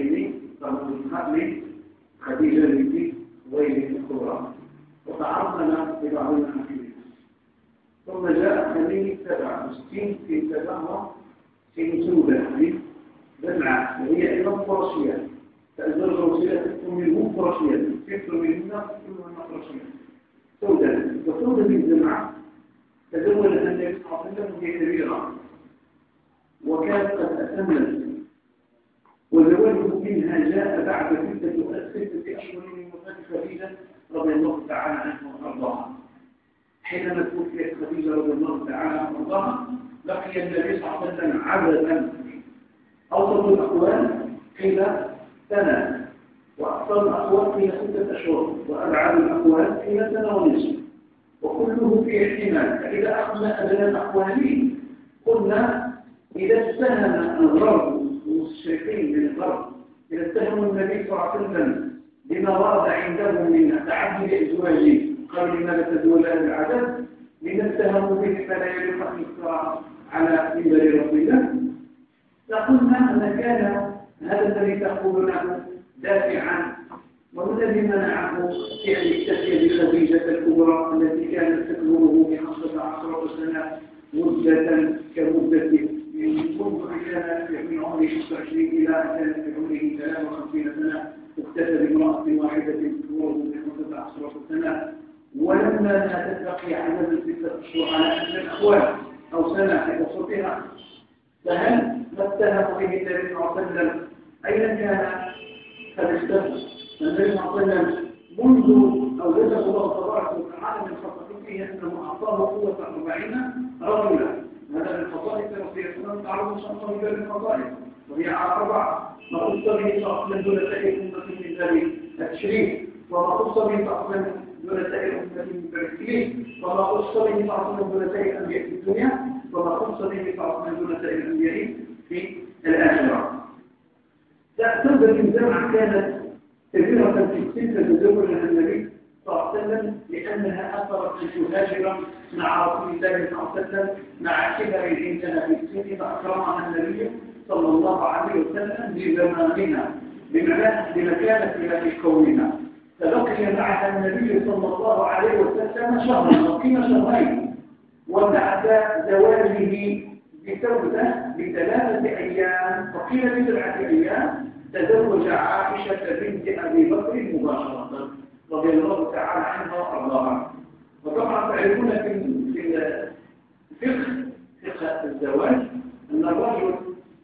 قلنا خليلي فرد الحبل خديجة بنتي ويل الكبرى وتعرضنا لبعض المحاكم ثم جاء خليلي تبع مسكين في تبعها في سودة بالعكس وهي أيضا فرشية فالزوج الرسولة تكون منهم فرشية تكون منهن كلهن فرشية سودة وسودة من جمعة تزوج النبي صلى الله عليه وسلم وهي كبيرة. وكانت قد أتمت وزواجه منها جاء بعد ستة أشهر من وفاة خديجة رضي الله تعالى عنها وأرضاها. حينما توفيت خديجة رضي الله تعالى عنها وأرضاها لقي النبي صلى الله عليه وسلم عبدا أوسط الأقوال قيل سنة وأكثر الأقوال قيل ستة أشهر وأبعد الأقوال قيل سنة ونصف. وكله في احتمال. فإذا أخذنا أدنى الأقوال قلنا إذا اتهم الغرب المشركين من الغرب إذا اتهموا النبي صلى الله عليه وسلم بما ورد عندهم من تعدد أزواجه قالوا لماذا تزول العدد لما اتهموا به فلا أن يذكر على منبر رسول الله. فقلنا أن كان؟ هذا الذي تقولونه دافعا. والذي منعه فعل التسية بخديجة الكبرى التي كانت تكبره بخمسة عشرة سنة مدة كمدة من منذ كان من عمره 25 إلى أن كان في عمره 53 سنة اكتسب امرأة واحدة تكبره بخمسة عشرة سنة ولما ماتت بقي عدد ستة أشهر على أن الأخوات أو سنة في وسطها فهل ما اتهم به النبي صلى الله عليه وسلم أين كان قد اختفى النبي صلى الله عليه وسلم منذ أوجده الله تبارك وتعالى من خصائصه أنه أعطاه قوة أربعين رجلا؟ هذا من خصائص شاء الله بباب الخصائص وهي أربعة ما خص به فأصلا دون سائر أمة من ذلك التشريف وما خص به فأصلا دون سائر أمة من التكليف وما خص به فأصلا دون سائر الأنبياء في الدنيا وما خص به فأصلا دون سائر الأنبياء في الآخرة. تقدر الجامعة كانت كبيرة في تلك تزوج النبي وسلم لأنها أثرت أن تهاجر مع رسول الله صلى الله عليه وسلم مع كبر عندنا في السن فأكرمها النبي صلى الله عليه وسلم بزمانها بمكانتها في كونها فبقي معها النبي صلى الله عليه وسلم شهرا بقي شهرين. وبعد زواجه بتوبة بثلاثة أيام وقيل بسبعة أيام تزوج عائشة بنت أبي بكر مباشرة. رضي الله تعالى عنها وأرضاها وطبعا تعرفون في الفقه فقه الزواج أن الرجل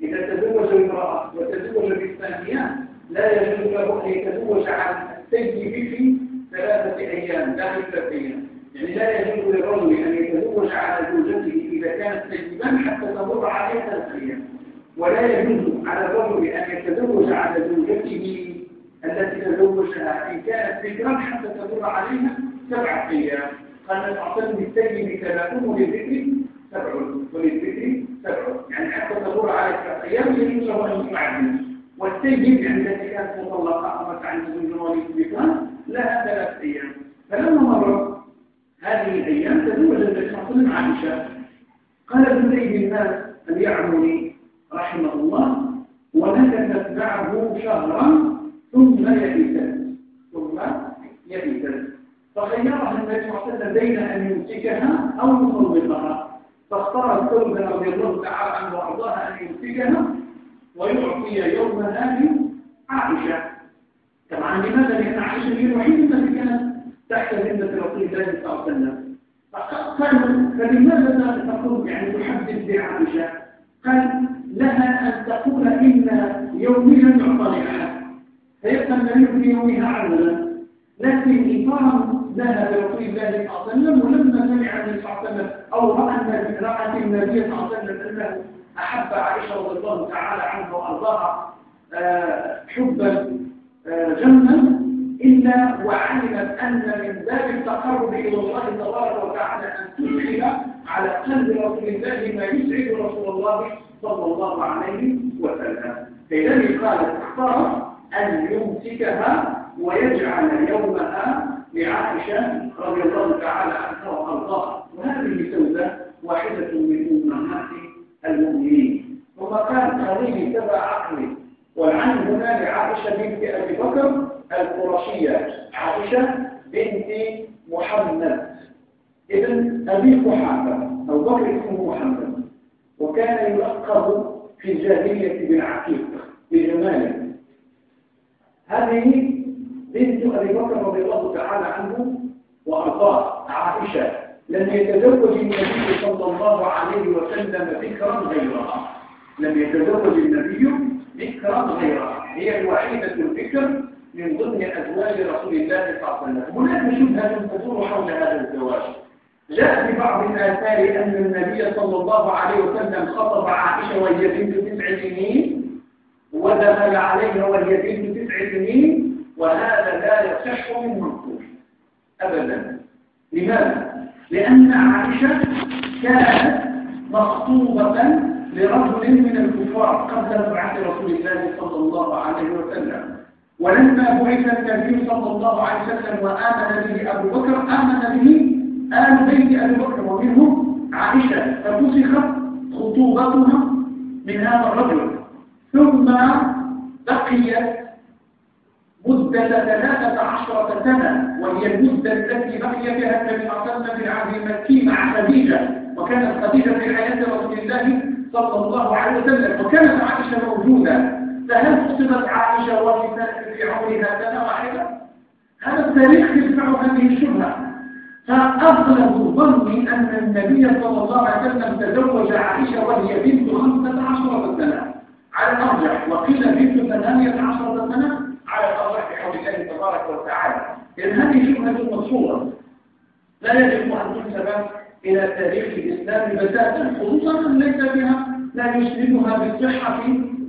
إذا تزوج امرأة وتزوج بالثانية لا يجوز له أن يتزوج عن السيد في ثلاثة أيام داخل ثلاثة أيام. يعني لا يجوز للرجل أن يتزوج على زوجته إذا كانت سيدا حتى تمر عليه ثلاثة أيام. ولا يجوز على الرجل أن يتزوج على زوجته التي تزوجها إن كانت ذكرا حتى تمر عليها سبعة أيام. قال الأعطان بالسيد ثلاثون وللذكر سبع وللذكر سبع. يعني حتى تمر على أيام يجوز له أن يعدل والسيد يعني التي كانت مطلقة أمرت عن زوج وليد بكان لها ثلاث أيام. فلما مرت هذه الأيام تزوج النبي صلى عائشة. قال ابن زيد الناس اليعمري رحمه الله ونكثت معه شهرا ثم يئتت ثم يئتت فخيرها النبي صلى الله عليه وسلم بين أن يمسكها أو يطلقها. فاختار الثوب رضي الله تعالى عنه وأرضاها أن يمسكها ويعطي يوم هذه عائشة. طبعا لماذا؟ لأن عائشة هي الوحيدة التي كانت تحت ذمة رسول الله صلى الله عليه وسلم؟ قال فلماذا لا تقول يعني تحدث بعائشة؟ قال لها أن تقول إن يوميا يعطى لأحد فيبقى النبي في يومها عملا لكن إطارا لها برسول الله صلى الله عليه وسلم ولما سمع النبي صلى الله عليه وسلم أو رأى النبي النبي صلى الله عليه وسلم أنه أحب عائشة رضي الله تعالى عنها وأرضاها آه، حبا آه، جما إلا وعلمت أن من باب التقرب إلى الله تبارك وتعالى أن تدخل على قلب رسول الله ما يسعد رسول الله صلى الله عليه وسلم. فلذلك قالت اختار أن يمسكها ويجعل يومها لعائشة رضي الله تعالى عنها وأرضاها. وهذه سودة واحدة من أمهات المؤمنين. ثم كان هذه تبع عقلي. والعن هنا لعائشة بنت أبي بكر القرشية. عائشة بنت محمد. ابن أبي قحافة أو بكر اسمه محمد. وكان يلقب في الجاهلية بالعقيق بجماله هذه بنت أبي بكر رضي الله تعالى عنه وأرضاه عائشة لم يتزوج النبي صلى الله عليه وسلم ذكرا غيرها. لم يتزوج النبي ذكرا غيرها. هي الوحيدة الذكر من ضمن أزواج رسول الله صلى الله عليه وسلم. هناك شبهة تدور حول هذا الزواج. جاء في بعض الآثار أن النبي صلى الله عليه وسلم خطب عائشة وهي بنت تسع سنين ودخل عليها وهي بنت سنين وهذا لا يصح من منقول. أبدا. لماذا؟ لأن عائشة كانت مخطوبة لرجل من الكفار قبل مبعث رسول الله صلى الله عليه وسلم. ولما بعث النبي صلى الله عليه وسلم وآمن به أبو بكر آمن به آل بيت أبي بكر ومنهم عائشة ففسخت خطوبتها من هذا الرجل. ثم بقيت مدة ثلاثة عشرة سنة وهي المدة التي بقي فيها النبي صلى الله عليه وسلم في العهد المكي مع خديجة وكانت خديجة في حياة رسول الله صلى الله عليه وسلم وكانت عائشة موجودة. فهل حسبت عائشة وفي في عمرها سنة واحدة؟ هذا التاريخ يدفع هذه الشبهة. فأغلب ظني أن النبي صلى الله عليه وسلم تزوج عائشة وهي بنت خمسة عشرة سنة. على الأرجح وقيل بنت ثمانية عشرة سنة على الأرجح بحول الله تبارك وتعالى. لأن هذه شبهة مصورة لا يجب أن تنسب إلى تاريخ الإسلام بتاتا خصوصا ليس بها لا يسندها بالصحة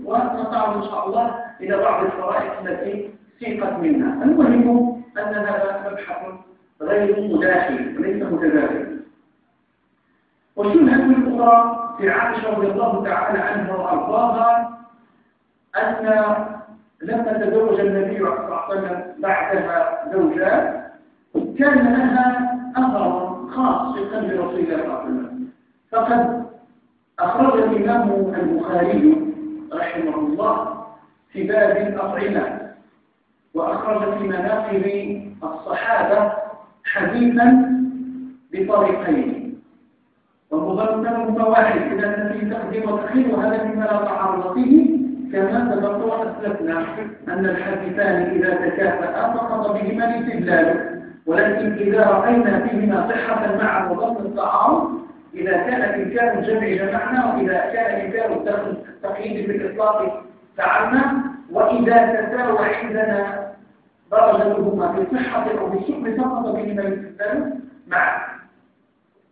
ونطعم إن شاء الله إلى بعض الفرائض التي سيقت منها. المهم أن هذا مبحث غير مداخل وليس متداخل. والشبهة الأخرى في عائشة رضي الله تعالى عنها وأرضاها أن لما تزوج النبي صلى الله عليه وسلم بعدها زوجات كان لها أثر خاص في قلب رسول الله صلى الله عليه وسلم. فقد أخرج الإمام البخاري رحمه الله في باب الأطعمة وأخرج في مناقب الصحابة حديثا بطريقين. ومضمنهما واحد إذا الذي تقديم وتخيل وهذا مما لا تعرض فيه كما سبق وأسلفنا أن الحديثان إذا تكافأ فقط بهما الاستدلال. ولكن إذا رأينا فيهما صحة مع مضمن التعارض إذا كان إمكان الجمع جمعنا وإذا كان إمكان التقييد بالإطلاق فعلنا. وإذا تساوى عندنا درجتهما في الصحة أو في السكر سقط بهما الاستدلال. معا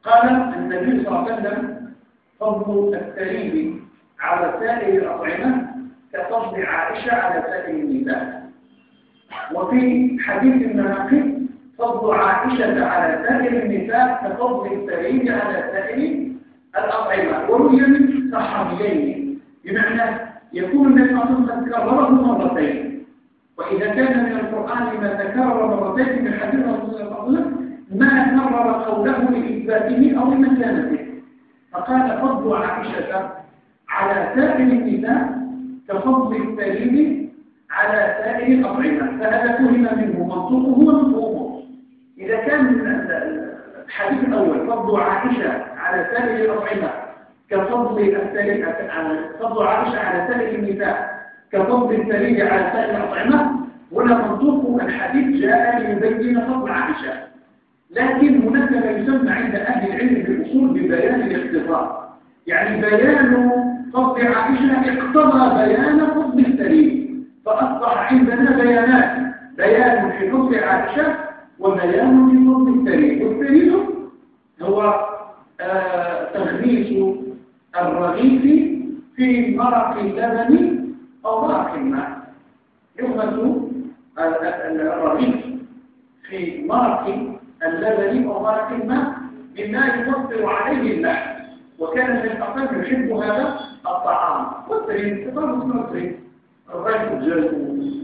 قال النبي صلى الله عليه وسلم فضل الثريد على سائر الأطعمة كفضل عائشة على سائر النساء. وفي حديث المناقب فضل عائشة على سائر النساء كفضل الثريد على سائر الأطعمة. وروي من صحابيين بمعنى يكون النبي صلى الله عليه وسلم كرره مرتين. وإذا كان من القرآن ما تكرر مرتين من حديث رسول الله صلى الله عليه وسلم ما كرر قوله لإثباته أو لمكانته. فقال فضل عائشة على سائر النساء كفضل الثريد على سائر الأطعمة فهذا فهم منه منطقه ومفهومه. إذا كان الحديث الأول فضل عائشة على سائر الأطعمة كفضل فضل عائشة على سائر النساء كفضل الثريد على سائر الأطعمة هنا منطوق الحديث جاء ليبين فضل عائشة. لكن هناك ما يسمى عند أهل العلم بالأصول ببيان الاختصار. يعني بيان فضل عائشة اقتضى بيان فضل الثريد فأصبح عندنا بيانات. بيان في فضل عائشة وبيان في فضل الثريد والثريد هو آه تغميس الرغيف في مرق اللبن أو مرق الماء. يغمس الرغيف في مرق اللبن أو مرق الماء مما يفطر عليه اللحم وكان في الأقل يحب هذا الطعام. والترين كطاب اسمه الترين الرجل جلد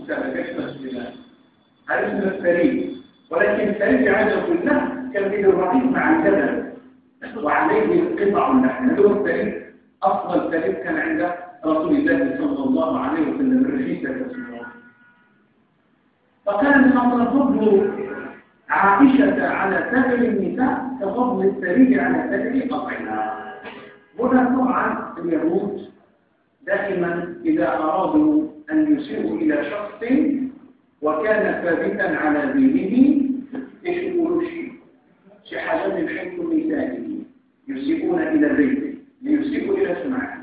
وكان يحمس بنا هذا اسمه الثريد ولكن الثريد عجب اللحم كان به الرغيف مع اللبن وعليه قطع هذا هو الثريد أفضل ثريد كان عند رسول الله صلى الله عليه وسلم. الرشيدة تسمعه فكان من فضل عائشة على سائر النساء كفضل الثريد على سائر الأطعمة هنا طبعا اليهود دائما إذا أرادوا أن يسيئوا إلى شخص وكان ثابتا على دينه إيش يقولوا؟ شيء. شي حاجة من حيث نسائه يسيئون إلى بيته. ليسيئوا إلى سمعته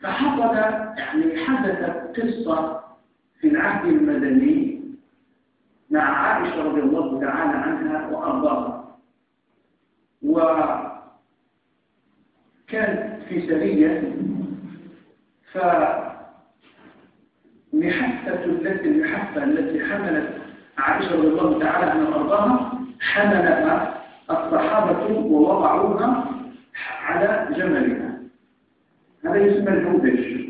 فحصل يعني حدثت قصة في العهد المدني مع عائشة رضي الله تعالى عنها وأرضاها. وكانت في سرية فمحفة التي المحفة التي حملت عائشة رضي الله تعالى عنها وأرضاها حملها الصحابة ووضعوها على جملها. هذا يسمى الهودج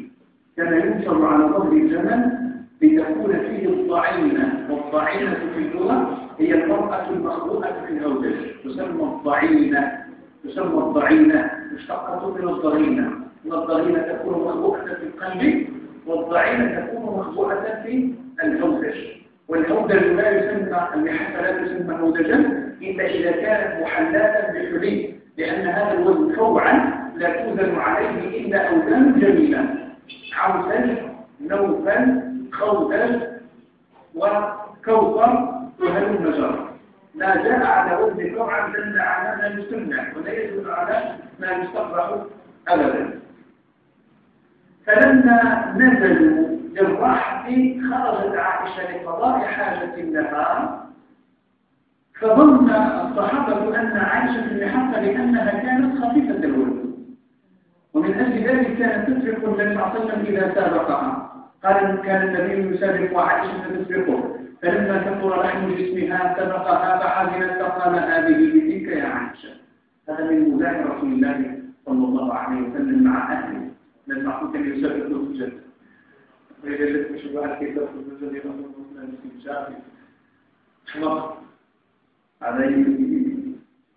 كان ينصب على ظهر الجمل لتكون فيه الضعينة والضعينة في اللغة هي المرأة المخلوقة في الهودج تسمى الضعينة تسمى الضعينة مشتقة من الضغينة. ان الضغينة تكون مخلوقة في القلب والضعينة تكون مخلوقة في الهودج والهودج لا يسمى المحفة لا تسمى هودجا إلا إذا كانت محلاة بحلي لأن هذا الوزن فوعا لا توزن عليه إلا أوزان جميلة. عوزا نوفا خوذل وكوثر وهل النجار لا جاء على وزن طبعا دل على ما يسمع ولا يدل على ما يستقرأ أبدا. فلما نزلوا للراحة خرجت عائشة لقضاء حاجة لها فظن الصحابة أن عائشة المحفة لأنها كانت خفيفة الوزن ومن أجل ذلك كانت تسرق النبي صلى الله عليه وسلم إذا سابقها. قال كان النبي يسابق وعائشة تسبقه فلما كثر لحم جسمها سبقها فحزنت فقال هذه بتلك يا عائشة هذا من مزاح رسول الله صلى الله عليه وسلم مع أهله لما كان يسابق السجد وإذا لك شبهات كيف تدخل السجد رسول الله الاستنشاق أخلاق هذا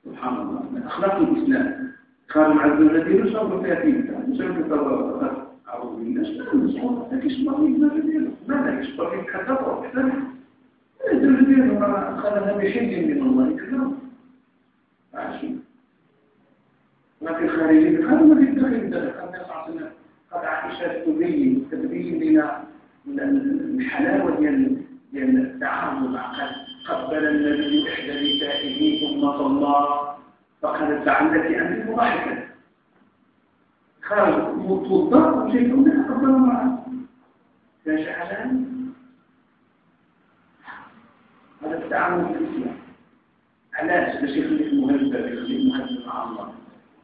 سبحان الله من أخلاق الإسلام قال عز وجل يشرب في أثيمة يشرب أعوذ بالله لكن شبابي ما نديره ماذا شبابي حتى نديره ما أخذها بحج من الله كلام ما في الخارجين هذا ما في الداخل ده قد عائشة تبين تبين لنا الحلاوة ديال ديال التعامل مع قبل النبي إحدى نسائه ثم صلى فقالت لعلك أنت مضحكة خرج متوضا وشيء منها قبل معه لا شعلان هذا التعامل في الإسلام. علاش باش يخليك مهذب يخليك مهذب مع الله.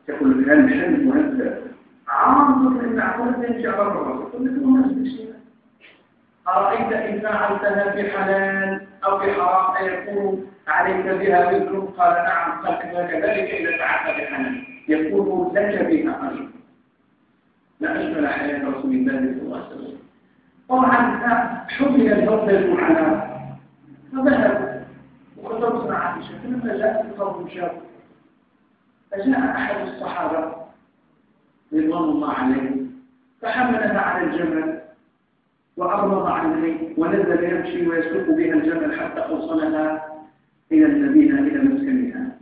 تقول لك هل مشان مهذب. عام من عقول يمشي على الرأس تقول لك مهذب. شيء أرأيت إن فعلتها في حلال أو في حرام؟ أيكون عليك بها وزر قال نعم قال كذلك إذا فعلت بحلال يكون لك بها أجر لا أشمل حياة رسول الله صلى الله عليه وسلم. طبعا حمل الفضل على فذهب وخطبت مع عائشة فلما جاءت القوم شاب فجاء أحد الصحابة رضوان الله عليه فحملها على الجمل وأغمض عنه ونزل يمشي ويسلك بها الجمل حتى أوصلها إلى المدينة إلى مسكنها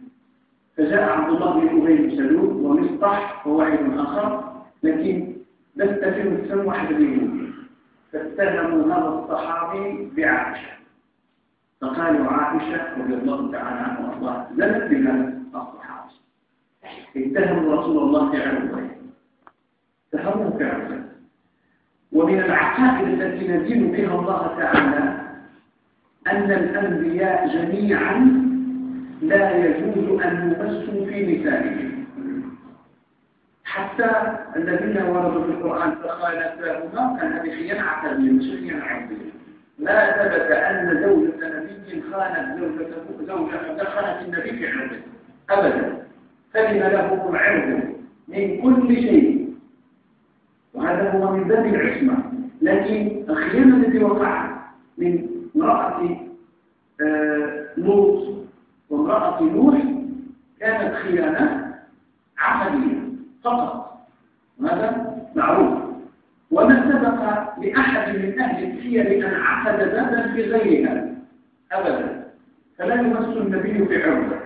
فجاء عبد الله بن أبي سلول ومصطح وواحد آخر لكن لست فيهم السم واحد منهم. فاتهموا هذا الصحابي بعائشة. فقالوا عائشة رضي الله تعالى عنها وأرضاها لم بهذا الصحابي اتهموا رسول الله في عرضه اتهموه في عرضه ومن العقائد التي ندين بها الله تعالى أن الأنبياء جميعا لا يجوز أن يمسوا في نسائهم حتى الذين وردوا في القرآن فخالفاهما كان هذه خيانة عقدية مش لا ثبت أن زوجة نبي خانت زوجته زوجة دخلت النبي في عرضه. أبدا. سلم له العرض من كل شيء. وهذا هو من باب العصمة. لكن الخيانة التي وقعت من امرأة آه، لوط وامرأة نوح كانت خيانة عقدية فقط. هذا معروف. وما سبق لأحد من أهل الحيل أن عقد بابا في غيرها أبدا. فلا يمس النبي بعرضه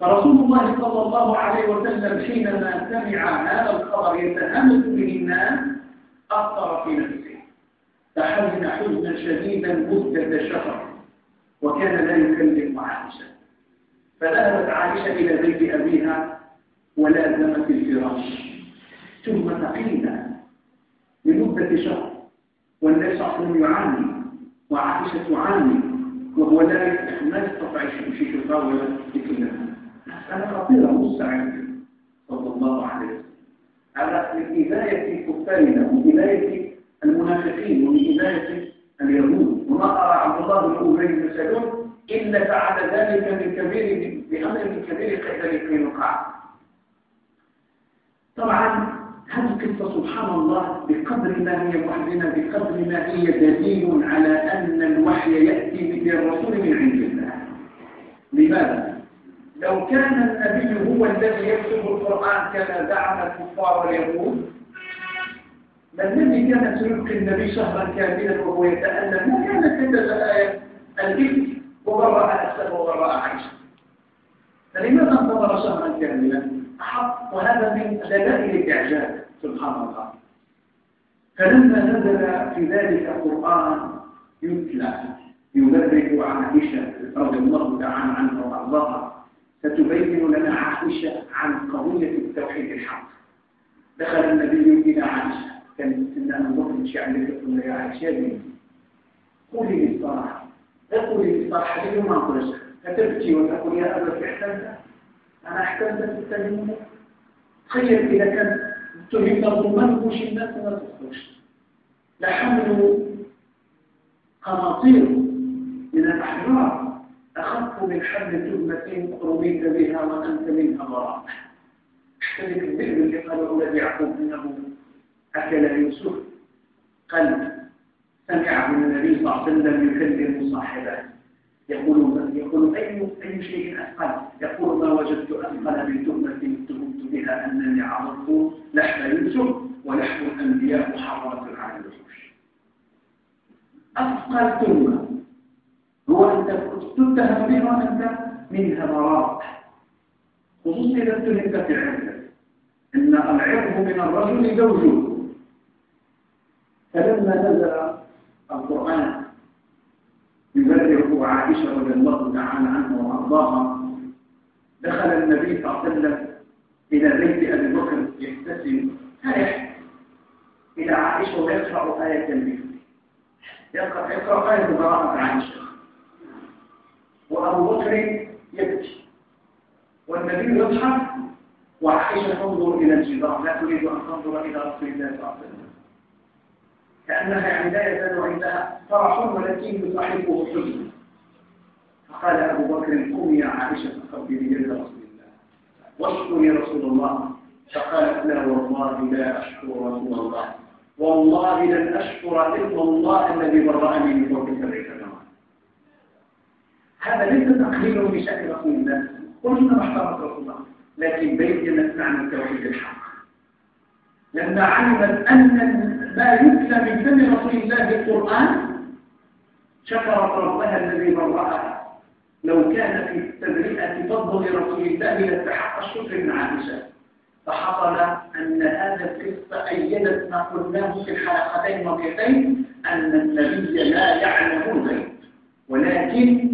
فرسول الله صلى الله عليه وسلم حينما سمع هذا الخبر يتهمس به الناس أثر في نفسه. فحزن حزنا شديدا مدة شهر وكان لا يكلم عائشة. فذهبت عائشة إلى بيت أبيها ولازمت الفراش. ثم تقينا لمدة شهر. عليه وسلم يعاني وعائشة تعاني وهو لا ما يستطيع يمشي في الطاولة لكلها أنا خطيرة مستعد. صلى الله عليه وسلم. على من إذاية كفارنا إذاية المنافقين ومن اليهود. وما أرى عبد الله بن أبي بن سلول إلا فعل ذلك من كبير بأمر من كبير قتل في نقاع طبعا هذه القصة سبحان الله بقدر ما هي محزنة بقدر ما هي دليل على أن الوحي يأتي بالرسول من عند الله. لماذا؟ لو كان النبي هو الذي يكتب القرآن كما زعم الكفار واليهود الذي كانت تلقي النبي شهرا كاملا وهو يتألم. ما كان كتب الآية؟ الإفك وبرأ نفسه وبرأ عيشه فلماذا انتظر شهرا كاملا؟ وهذا من دلائل الإعجاز سبحان الله. فلما نزل في ذلك القرآن يتلى يبرك عائشة رضي الله تعالى عنها وأرضاها. ستبين لنا عائشة عن قضية التوحيد الحق. دخل النبي إلى عائشة. كان بكر مش عندك تقول يا عائشة قولي لي الصراحة لا قولي لي الصراحة اليوم ما أقولش فتبكي وتقول يا أبا احتمت أنا احتمت في تخيل إذا كان تهم الظلمان وش الناس ما تصدقش لحملوا قناطير من الأحجار. أخف من حمل تهمة رميت بها وأنت منها براء احتلك الذئب اللي قال أولاد يعقوب إنه أكل يوسف. قلب سمعه النبي صلى الله عليه وسلم يكلم صاحبه. يقول يقول أي أي شيء أثقل يقول ما وجدت أثقل من تهمة تهمت بها أنني عرضت لحم يوسف ولحم الأنبياء محرمة على الوحوش. أثقل تهمة. هو أنت تتهم بها وأنت منها براء خصوصا إذا اتهمت في عرضك إن العرض من الرجل زوجه فلما نزل القرآن يبرئ عائشة رضي الله تعالى عنها وأرضاها دخل النبي صلى الله عليه وسلم إلى بيت أبي بكر يبتسم فرح إلى عائشة ويقرأ آية الذكر يقرأ يقرأ آية براءة عائشة. وأبو بكر يبكي. والنبي يضحك. وعائشة تنظر إلى الجدار لا تريد أن تنظر إلى رسول الله صلى الله عليه وسلم. كأنها يعني لا يزال عندها فرح ولكن يصاحبه حزن فقال أبو بكر قم يا عائشة فخبري يد رسول الله. واشكر يا رسول الله. فقالت لا والله لا أشكر رسول الله. والله لن أشكر إلا الله الذي برأني من فوق سبع سماوات هذا ليس تقليل بشأن رسول الله. قلنا محترمة رسول الله. لكن بينت معنى التوحيد الحق. لما علمت أن ما يتلى من فم رسول الله القرآن شكرت ربها الذي برأها لو كان في التبرئة فضل رسول الله لاستحق الشكر من عائشة فحصل أن هذا القصة أيدت ما قلناه في الحلقتين الماضيتين أن النبي لا يعلم الغيب ولكن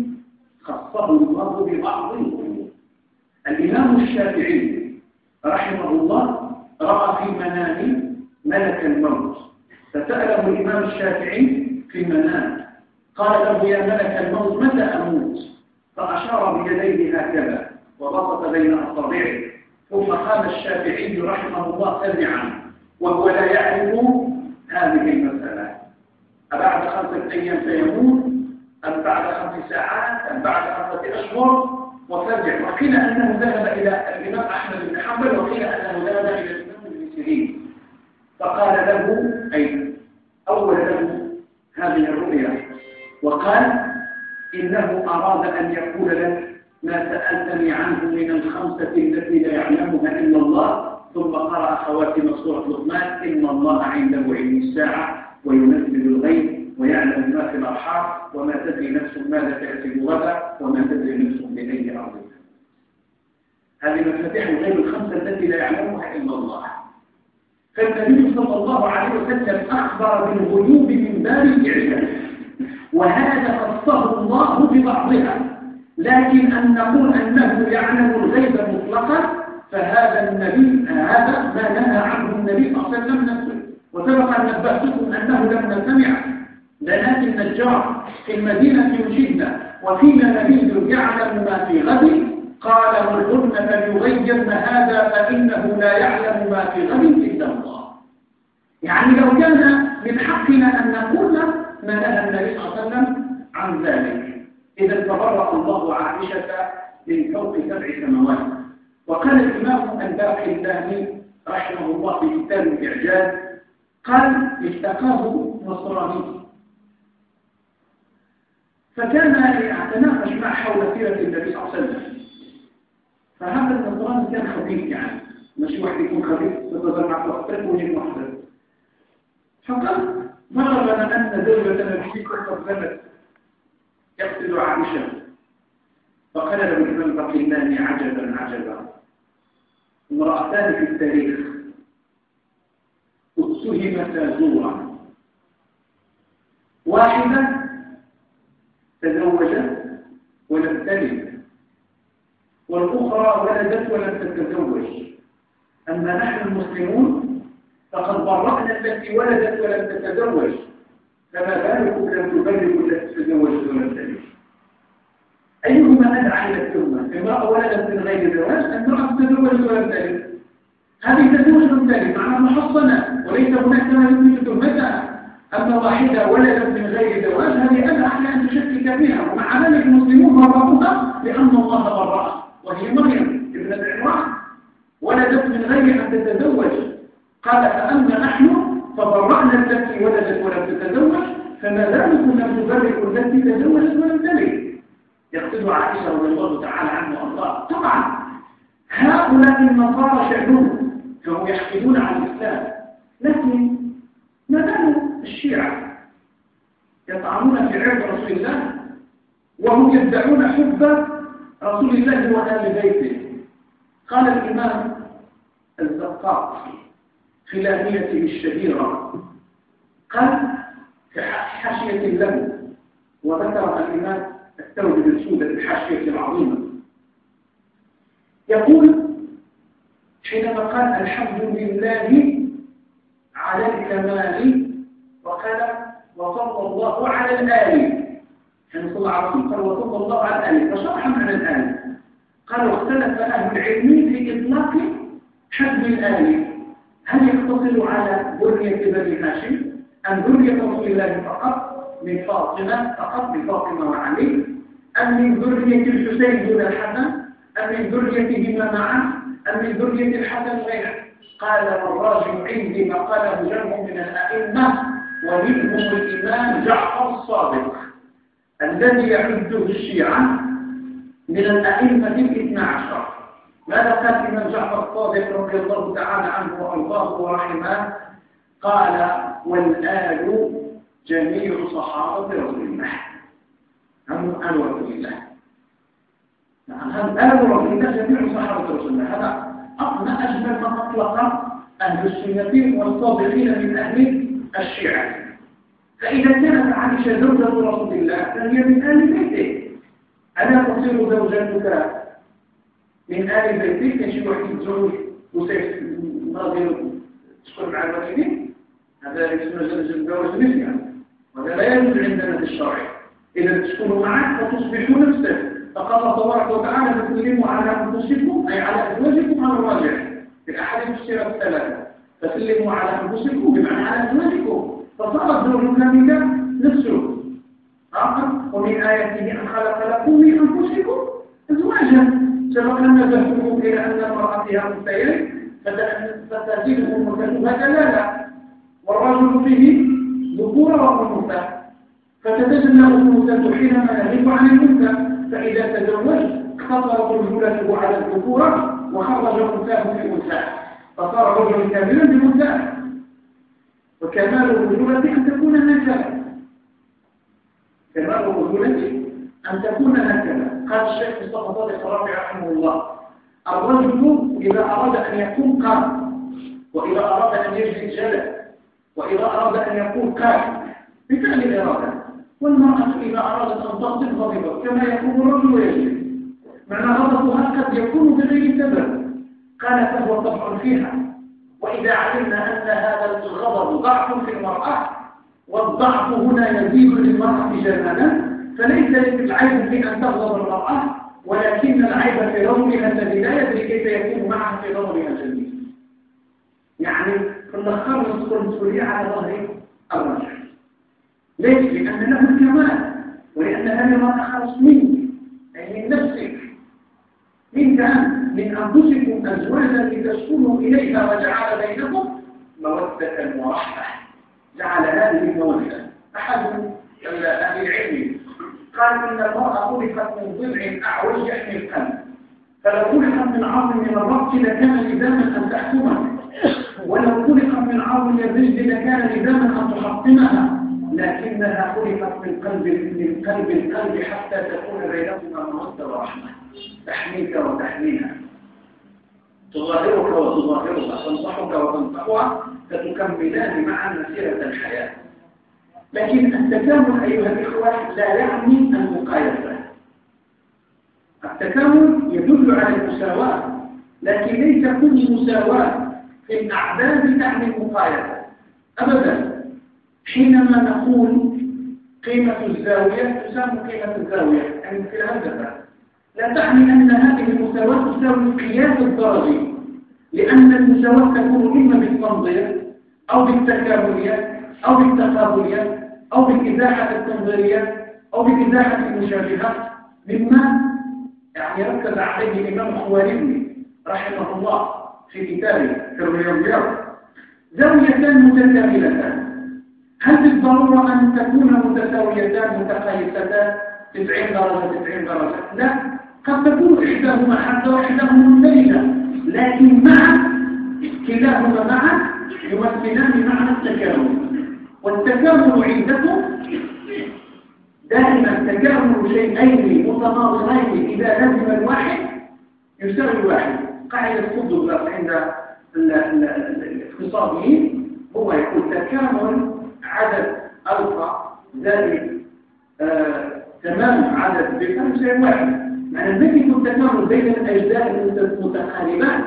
خصه الله ببعض الإمام الشافعي رحمه الله رأى في المنام ملك الموت. فسأله الإمام الشافعي في المنام قال له يا ملك الموت متى أموت؟ فأشار بيديه هكذا وبسط بين أصابعه ثم قال الشافعي رحمه الله سمعا وهو لا يعرف هذه المسألة. أبعد خمسة أيام سيموت أم بعد خمس ساعات أم بعد خمسة أشهر؟ وفرجع وقيل أنه ذهب إلى الإمام أحمد بن حنبل وقيل أنه ذهب إلى الإمام بن سيرين. فقال له أي أول له هذه الرؤيا. وقال إنه أراد أن يقول لك ما سألتني عنه من الخمسة التي لا يعلمها إلا الله ثم قرأ خواتم سورة لقمان إن الله عنده علم الساعة وينزل الغيب ويعلم ما في الأرحام وما تدري نفس ماذا تأتي غدا وما تدري نفس بأي أرض. هذه مفاتيح الغيب الخمسة التي لا يعلمها إلا الله. فالنبي صلى الله عليه وسلم أخبر بالغيوب من باب الإعلام وهذا خصه الله ببعضها. لكن أن نقول أنه يعلم الغيب مطلقا فهذا النبي هذا ما نهى عنه النبي صلى الله عليه وسلم وسبق أن نبهتكم أنه لما سمع بنات النجار في المدينة يجيبنا وفينا نبي يعلم ما في غد قال والهن فليغيرن هذا فإنه لا يعلم ما في غد إلا الله. يعني لو كان من حقنا أن نقول ما نهى النبي صلى الله عليه وسلم عن ذلك. إذا تبرأ الله عائشة من فوق سبع سماوات. وقال الإمام الباقي الثاني رحمه الله في كتاب الإعجاز قال اشتقاه نصراني. فكان يتناقش مع حول سيرة النبي صلى الله عليه وسلم. فهذا النصراني كان خبيث يعني. مش واحد يكون خبيث محدث فقال لنا أن دولة نبي قد ذلك يقتل عائشة فقال له الإمام بقيلان عجبا عجبا. امرأتان في التاريخ اتهمتا زورا. واحدة تزوجت ولم تلد والأخرى ولدت ولم تتزوج. أما نحن المسلمون فقد برأنا التي ولدت ولم تتزوج. فما بالك لم تبلغ التي تزوجت ولم تلد أيهما أدعى إلى التهمة امرأة ولدت من غير زواج امرأة تزوجت ولم تلد هذه تزوج من تلد معناها محصنة وليس هناك ما يمكن تهمتها. أما واحدة ولدت من غير زواج هذه أنا أحلى أن تشكك فيها. ومع ذلك المسلمون برأوها لأن الله برأها وهي مريم ابنة عمران. ولدت من غير أن تتزوج. قال فأما نحن فبرأنا التي ولدت ولم تتزوج فما ذلك لم تبرئ التي تزوجت ولم تلد. يقصد عائشة رضي الله تعالى عنه وارضاه طبعا هؤلاء النصارى شأنهم فهم يحكمون عن الإسلام. لكن ما زالوا الشيعة يطعنون في عرض رسول الله وهم يدعون حب رسول الله وآل بيته. قال الإمام الزقاق في لاميته الشهيرة قال في حاشية له وذكر الإمام التوجد السودة الحاشية العظيمة يقول حينما قال الحمد لله على الكمال وقال وصلى الله على الآل. يعني صلى الله عليه وسلم قال وصلى الله على الآل. فشرح معنى الآل. قال واختلف أهل العلم في إطلاق حد الآل. هل يقتصر على ذرية بني هاشم؟ أم ذرية رسول الله فقط من فاطمة فقط بفاطمة وعلي؟ أم من ذرية الحسين دون الحسن؟ أم من ذريتهما معا أم من ذرية الحسن غيره؟ قال والراجع عندي ما قاله جمع من الأئمة ومنهم الإمام جعفر الصادق الذي يعده الشيعة من الأئمة الاثنى عشر. ماذا قال الإمام جعفر الصادق رضي الله تعالى عنه وأرضاه ورحمه. قال والآل جميع صحابة رسول الله. هم آل رسول الله. نعم هم آل رسول الله جميع صحابة رسول الله. هذا أقنى أجمل ما أطلق أهل السنة والصادقين من أهل الشيعة. فإذا كانت عائشة زوجة رسول الله فهي من آل بيته. ألا تصير زوجتك من آل بيتك كشي واحد يتزوج وسيف ناظر تشكر مع الوكيلين هذا يسمى زوج نسيا وهذا لا يجوز عندنا في الشرع. إذا تسكنوا معك وتصبحوا نفسك فقال تبارك وتعالى تسلموا على أنفسكم أي على أزواجكم على الراجع في الأحاديث السيرة الثلاثة فسلموا على أنفسكم بمعنى على أزواجكم. فصارت زوج كاملة نفسه. ومن آياته أن خلق لكم من أنفسكم أزواجا. سبق أن نبهتكم إلى أن المرأة فيها أنثيين فتزيدهم مكتوبها دلالة والرجل فيه ذكورة وأنثى فتتجلى الأنوثة حينما يغيب عن الأنثى فإذا تزوج اقتصرت رجولته على الذكورة وخرج أنثاه في أنثى فصار رجل كاملا بأنثاه وكمال الرجولة أن تكون هكذا كمال الرجولة أن تكون هكذا قال الشيخ مصطفى صادق رافع رحمه الله. الرجل إذا أراد أن يكون قام وإذا أراد أن يجلس جلد وإذا أراد أن يكون قائم بفعل الإرادة والمرأة إذا أرادت أن تغضب غضبت كما يكون الرجل ويجلس. معنى غضبها قد يكون بغير سبب قال فهو طبع فيها. وإذا علمنا أن هذا الغضب ضعف في المرأة والضعف هنا يزيد للمرأة جمالا فليس العيب في أن تغضب المرأة ولكن العيب في غضبها الذي لا يدري كيف يكون معها في غضبها الجميل يعني يذكر المسؤولية على ظهر الرجل. ليش؟ لأن له الكمال ولأن هذا ما أخلص منك أي من نفسك. منك من أنفسكم أزواجا لتسكنوا إليها وجعل بينكم مودة ورحمة. جعل هذه المودة أحد أهل العلم قال إن المرأة خلقت من ضلع أعوج يحمي القلب. فلو خلقت من عظم من الرأس لكان لزاما أن تحكمه ولو خلقت من عظم الرجل لكان لزاما أن تحطمها. لكنها خلقت من قلب من قلب القلب حتى تكون بينهما مودة ورحمة. تحميك وتحميها. تظاهرك وتظاهرها. تنصحك وتنصحها. فتكملان معا مسيرة الحياة. لكن التكامل أيها الإخوة لا يعني المقايسة التكامل يدل على المساواة لكن ليس كل مساواة في الأعداد تعني المقايسة أبدا حينما نقول قيمة الزاوية تسمى قيمة الزاوية يعني في الهندسة. لا تعني أن هذه المساواة تساوي قياس الدرجة لأن المساواة تكون إما بالتنظير أو بالتكاملية أو بالتقابلية. أو بالإزاحة التنظيرية أو بالإزاحة المشابهة مما يعني ركز عليه الإمام خوارزمي رحمه الله في كتابه في الرياضيات زاويتان متكاملتان. هل بالضرورة أن تكون متساويتان متقايستان؟ 90 درجة 90 درجة. لا قد تكون إحداهما حتى وإحداهما منفردة لكن مع كلاهما معا يمثلان معنى التكامل. والتكامل عندكم دائما تكامل شيئين متناظرين إذا لزم الواحد يساوي الواحد. قاعدة كتب عند الاقتصاديين هو يقول تكامل عدد ألفا زائد آه تمام عدد بخمسة واحد. معنى ذلك التكامل بين الأجزاء المتقاربات.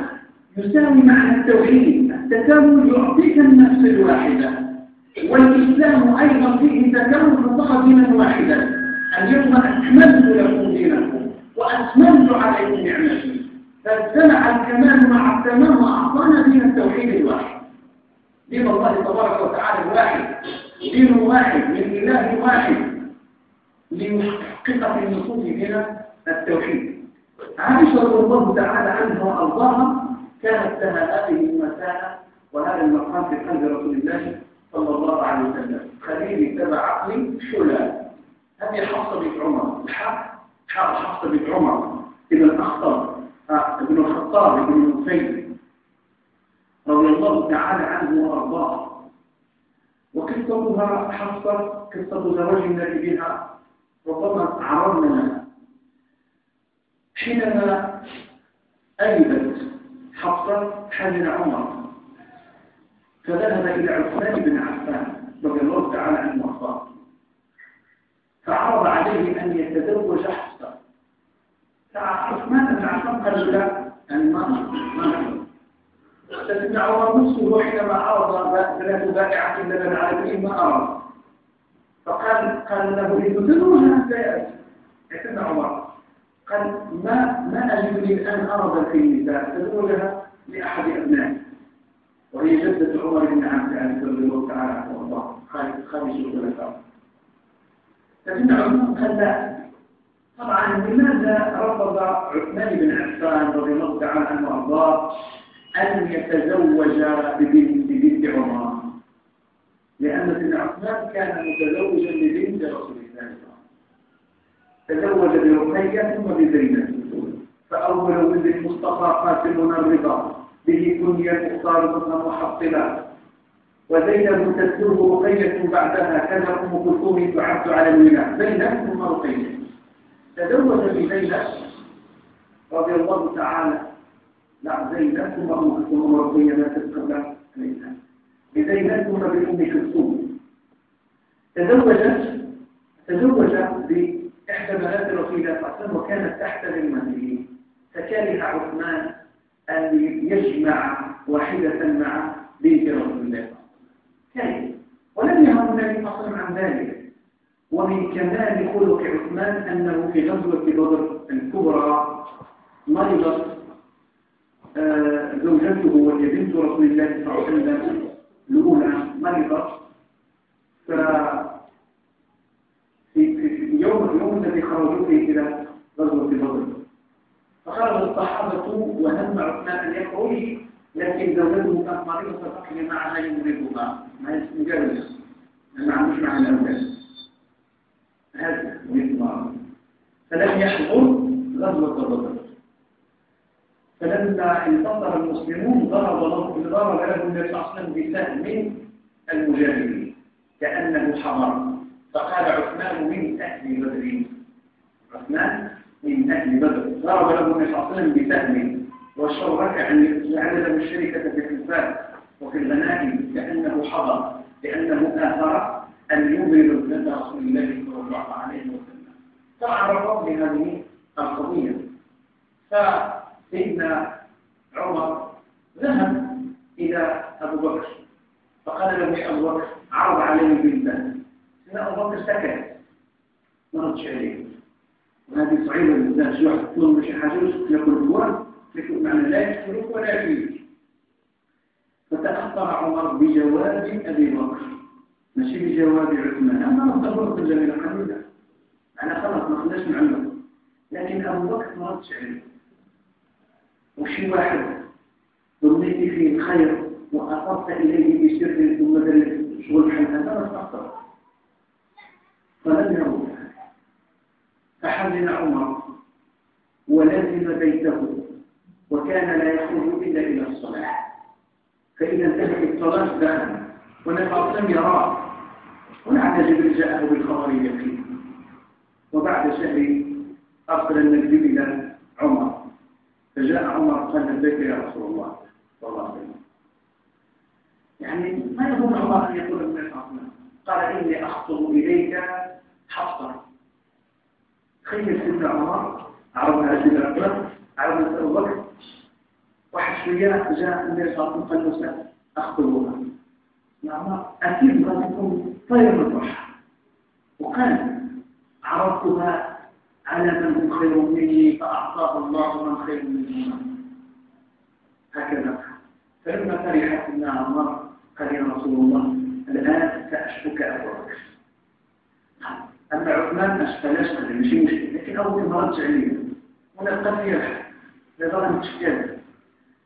يساوي معنى التوحيد. التكامل يعطيك النفس الواحدة. والإسلام أيضا فيه تكامل فقط دينا واحدا. اليوم أكملت لكم دينكم وأتممت عليكم نعمتي. فاجتمع الكمال مع التمام وأعطانا دين التوحيد الواحد. دين الله تبارك وتعالى الواحد دين واحد من إله واحد. لمحققة النصوص دين التوحيد. عائشة رضي الله تعالى عنها وأرضاها كانت لها هذه المكانة وهذا المقام في قلب رسول الله صلى الله عليه وسلم. خليلي تبع عقلي شلال هذه حفصة بنت عمر؟ الحق حفصة بنت عمر ابن الأخطر. ابن الخطاب ابن الحسين. رضي الله تعالى عنه وأرضاه. وقصتها حفصة قصة زواج النبي بها. ربما عرضنا حينما أجبت حفصة حزن عمر. فذهب إلى عثمان بن عفان رضي الله تعالى عنه وأرضاه. فعرض عليه أن يتزوج حفصة. فعثمان بن عفان قال لا أن ما ما عمر نفسه حينما عرض ثلاث بائعة لبن على ما أراد فقال قال له لتزوجها أنت يا سيدنا عمر قال ما ما أجدني الآن أرضا في النساء تزوجها لأحد أبنائي. وهي جدة عمر بن عبد العزيز رضي الله تعالى عنه وارضاه خامس الخلفاء لكن عثمان قال لا. طبعا لماذا رفض عثمان بن عفان رضي الله تعالى عنه وأرضاه أن يتزوج ببنت بنت عمر؟ لأن ابن عثمان كان متزوجا ببنت رسول الله تزوج برقيه ثم بزينب فأول ولد المصطفى قاسم الرضا به كنية مختار محصلا وزينب تتلوه رقية بعدها كان أم كلثوم تعد على الولاء زينب ثم رقية تزوج بزينب رضي الله تعالى. لا زينب ثم أم كلثوم رقية ما تتقبل عليها بزينب ثم بأم كلثوم. تزوجت. تزوج بإحدى بنات رسول الله صلى الله عليه وسلم وكانت تحت ذمته فكره عثمان أن يجمع واحدة مع بنت رسول الله. كيف؟ ولم يهم النبي صلى عن ذلك. ومن كمال خلق عثمان أنه في غزوة بدر الكبرى مرضت آه، زوجته وهي بنت رسول الله صلى الله عليه وسلم الأولى مرضت ف في يوم اليوم الذي خرجوا فيه إلى غزوة بدر. فخرج الصحابة وهم عثمان أن يخرج لكن زوجته كانت مريضة فقل معها يمرضها ما يجوز ما عندوش مع الأولاد هذا مثمار فلم يحضر غزوة بدر. فلما انتصر المسلمون ضرب له ضرب له النبي صلى الله عليه وسلم بسهم المجاهدين كأنه حمر فقال عثمان من أهل بدر. عثمان من أهل بدر. ضرب له النبي صلى بسهم وشرك أن يعدد الشركة في الكفار وفي الغنائم كأنه حضر لأنه آثر أن يظهر ابنة رسول الله صلى الله عليه وسلم. تعرف بهذه القضية. فسيدنا عمر ذهب إلى أبو بكر فقال له أبو بكر عرض عليه بالله سيدنا أبو بكر سكت ما ردش عليه وهذه صعيبة بالذات شو واحد يقول مش حاجة يقول هو يقول معنى لا يكفرك ولا يفيد. فتأخر عمر بجواب أبي بكر. ماشي بجواب عثمان. أما نضرب كل من الحمد أنا خلاص ما خلناش نعلم لكن أبو بكر ما ردش عليه. وشي واحد. ظنيت فيه الخير وأخذت إليه بسر ثم شغل حيث هذا ما تأخر فلم يرد فحزن عمر ولزم بيته وكان لا يخرج إلا إلى الصلاة. فإذا انتهت الصلاة دخل. ونفع لم يراه ولعل جبريل جاءه بالخبر اليقين. وبعد شهر أرسل النبي إلى عمر. فجاء عمر قال لبيك يا رسول الله. صلى الله عليه وسلم يعني ما يظن عمر أن يقول ابن قال إني أخطب إليك حفصا خير سيدنا عمر. عرض هذه الأقلام عرض أبو بكر. واحد شوية جاء النبي صلى الله عليه وسلم قال له أخطبها نعم أكيد تكون طير الروح. وقال عرضتها على من هو خير مني فأعطاه الله من خير منهما هكذا. فلما فرحت ابن عمر قال يا رسول الله الآن سأشفك أبو بكر. أما عثمان ما اشتلاش مش مشكلة لكن أول لي هنا قد يرح لظلم تشكال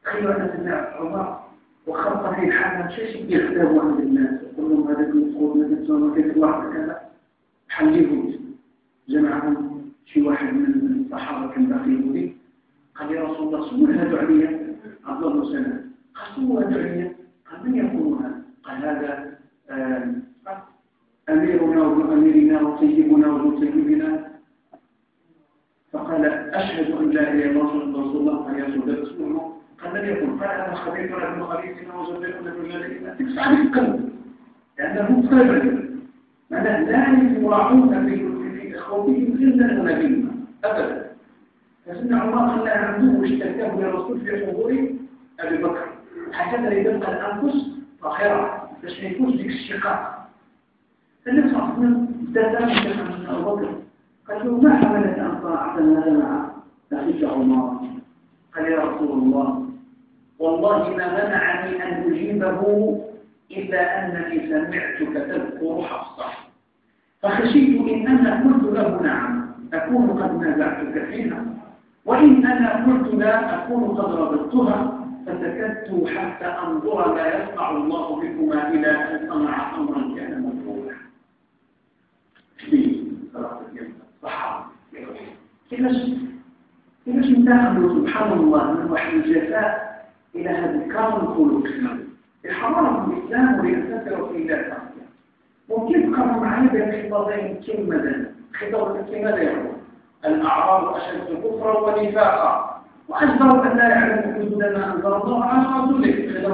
خير تخيل أن سيدنا عمر وخط في الحالة شيء يختار عند الناس يقول لهم هذا المسؤول مثل سوى كيف واحد كذا. حليهم جمعهم شي واحد من الصحابة كان باقي يقول قال يا رسول الله سموها دعية عبد الله بن سلام. قال سموها دعية قال من يكونها قال هذا أميرنا وابن أميرنا وسيدنا وابن فقال أشهد أن لا إله إلا الله رسول الله رسول الله اسمه قال لم يكن. قال أنا خبيثنا ابن خبيثنا وزبيرنا ابن جلالنا تكسع في القلب لأنه قلب ماذا؟ لا يراعون في إخوتهم إلا ونبينا أبدا. عمر قال لا عنده واشتكاه للرسول في حضور أبي بكر. حتى يبقى الأنفس طاهرة. باش ما يكونش ديك الشقاق. فالنبي صلى الله عليه وسلم استدام من بكر. قال له ما حملك أن طاعت هذا مع أخيك عمر. قال يا رسول الله والله ما منعني أن أجيبه إلا أنني سمعتك تذكر حفصة. فخشيت إن أنا قلت له نعم أكون قد نازعتك فيها. وإن أنا قلت لا أكون قد ربطتها. فسكت حتى أنظر ما يصنع الله بكما إلى أن صنع أمرا كان مفعولا صحابة. كيفاش كيفاش نتاخذوا سبحان الله من وحي الجفاء إلى هذا الكرم الخلق الحضارة في الإسلام وليأثر في الله. ممكن تقرر معايا بين خطابين كلمة خطاب الكلمة لا الأعراب أشد كفرا ونفاقا وأجبروا أن لا يعلموا حدود ما أنزل الله على رسوله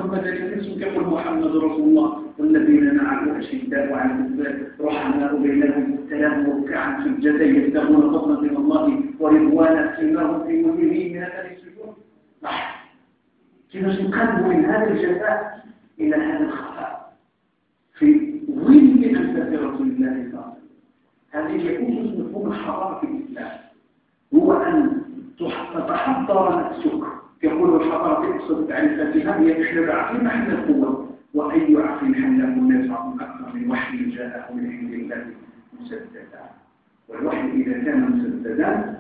مدرسين يقول محمد رسول الله؟ والذين معه أشداء وعلى الكفار رحماء بينهم تلام ركعا سجدا يبتغون فضلا من الله ورضوانا سيماهم في وجوههم من أثر السجود. كيف نقلب من هذا الجزاء إلى هذا الخفاء في ظل أنفة رسول الله وسلم. هذه يكون مفهوم الحرارة في الإسلام. هو أن تتحضر نفسك. يقول الحضارة تقصد تعريفاتها هي إحدى العقل محل القوة وأي عقل حله الناس أكثر من وحي جاءه من عند الله مسددا؟ والوحي إذا كان مسددا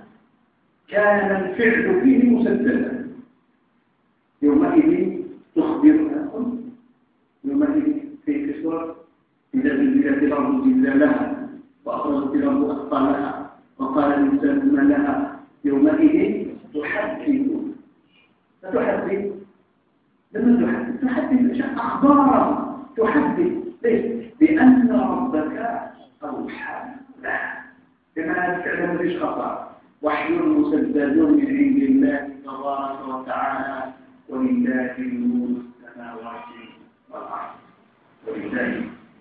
كان الفعل فيه مسددا. يومئذ تخبرنا يومئذ في كسرة إذا زلزلت الأرض زلزالها وأخرجت الأرض أثقالها وقال الإنسان ما لها؟ يومئذ تحدث. فتحدث لما تحدث تحدث أخبارا. تحدث. ليش؟ بأن ربك أوحى له. بمعنى فعلا مفيش خطأ؟ وحي مسدد من عند الله تبارك وتعالى. ولله جنود السماوات والأرض. ولله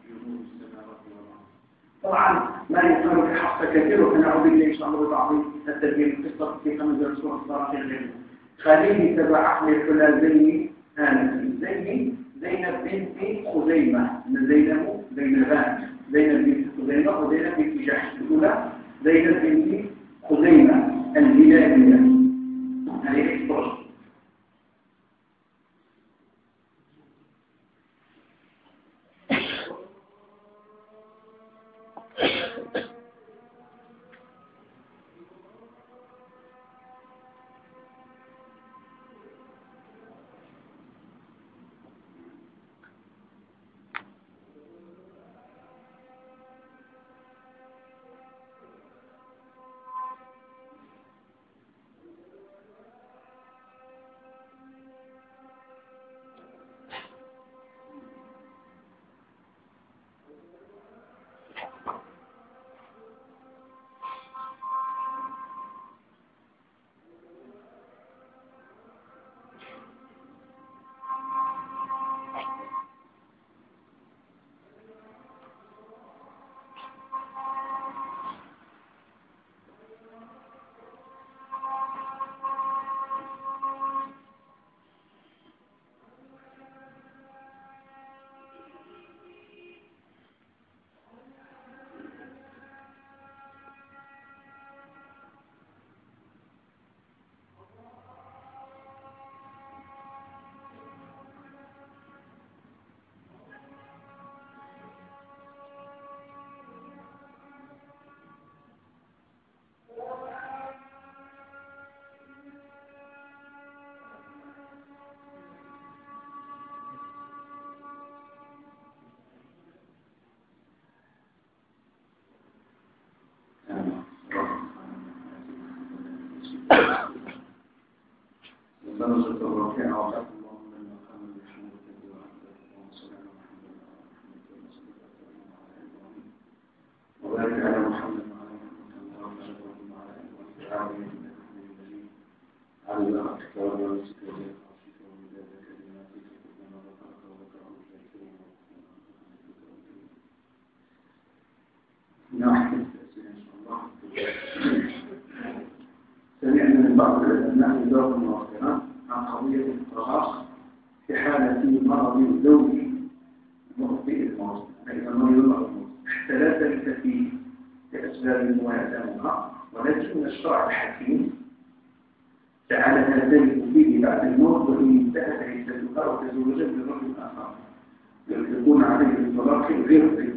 جنود السماوات والأرض. طبعا ما يقال في حق كثير ونعوذ بالله ان شاء الله العظيم التدبير في قصه في خمس الصلاه الغيب. خليل تبع عقل الحلال زي زي زينب بنت خزيمة من زينب زينبان زينب بنت خزيمة وزينب بنت جحش. الأولى زينب بنت خزيمة الهلاليه هذه درجة الرفيع على محمد على وعلى على شاء الله. سمعنا من بعض الأبناء ذات قضية الطلاق في حالة مرض الزوج مخطئ الموت إذا مرض الموت اختلف الكثير لأسباب ويعلمها ولكن الشرع الحكيم جعل هذين فيه بعد الموت وإن انتهت عدتها وتزوجت برجل آخر يكون عليه الطلاق غير طيب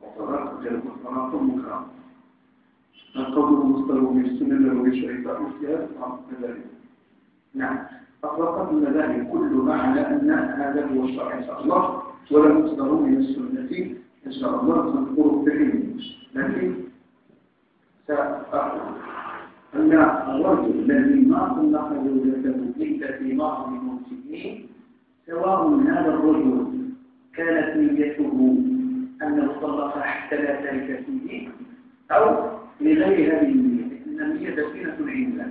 وطلاق غير طلاق مكرم. القول مصدر من السنة وبشريطة مسيا كذلك نعم. أطلقت ذلك كلها على أن هذا هو الشرع إن شاء الله. ولا مصدر من السنة. إن شاء الله نذكر فيه. لكن سأقول أن الرجل الذي ما طلق زوجته إلا في مرض موته سواء هذا الرجل كانت نيته أنه طلق حتى لا ترك فيه أو لغير هذه النية إن النية دفينة عنده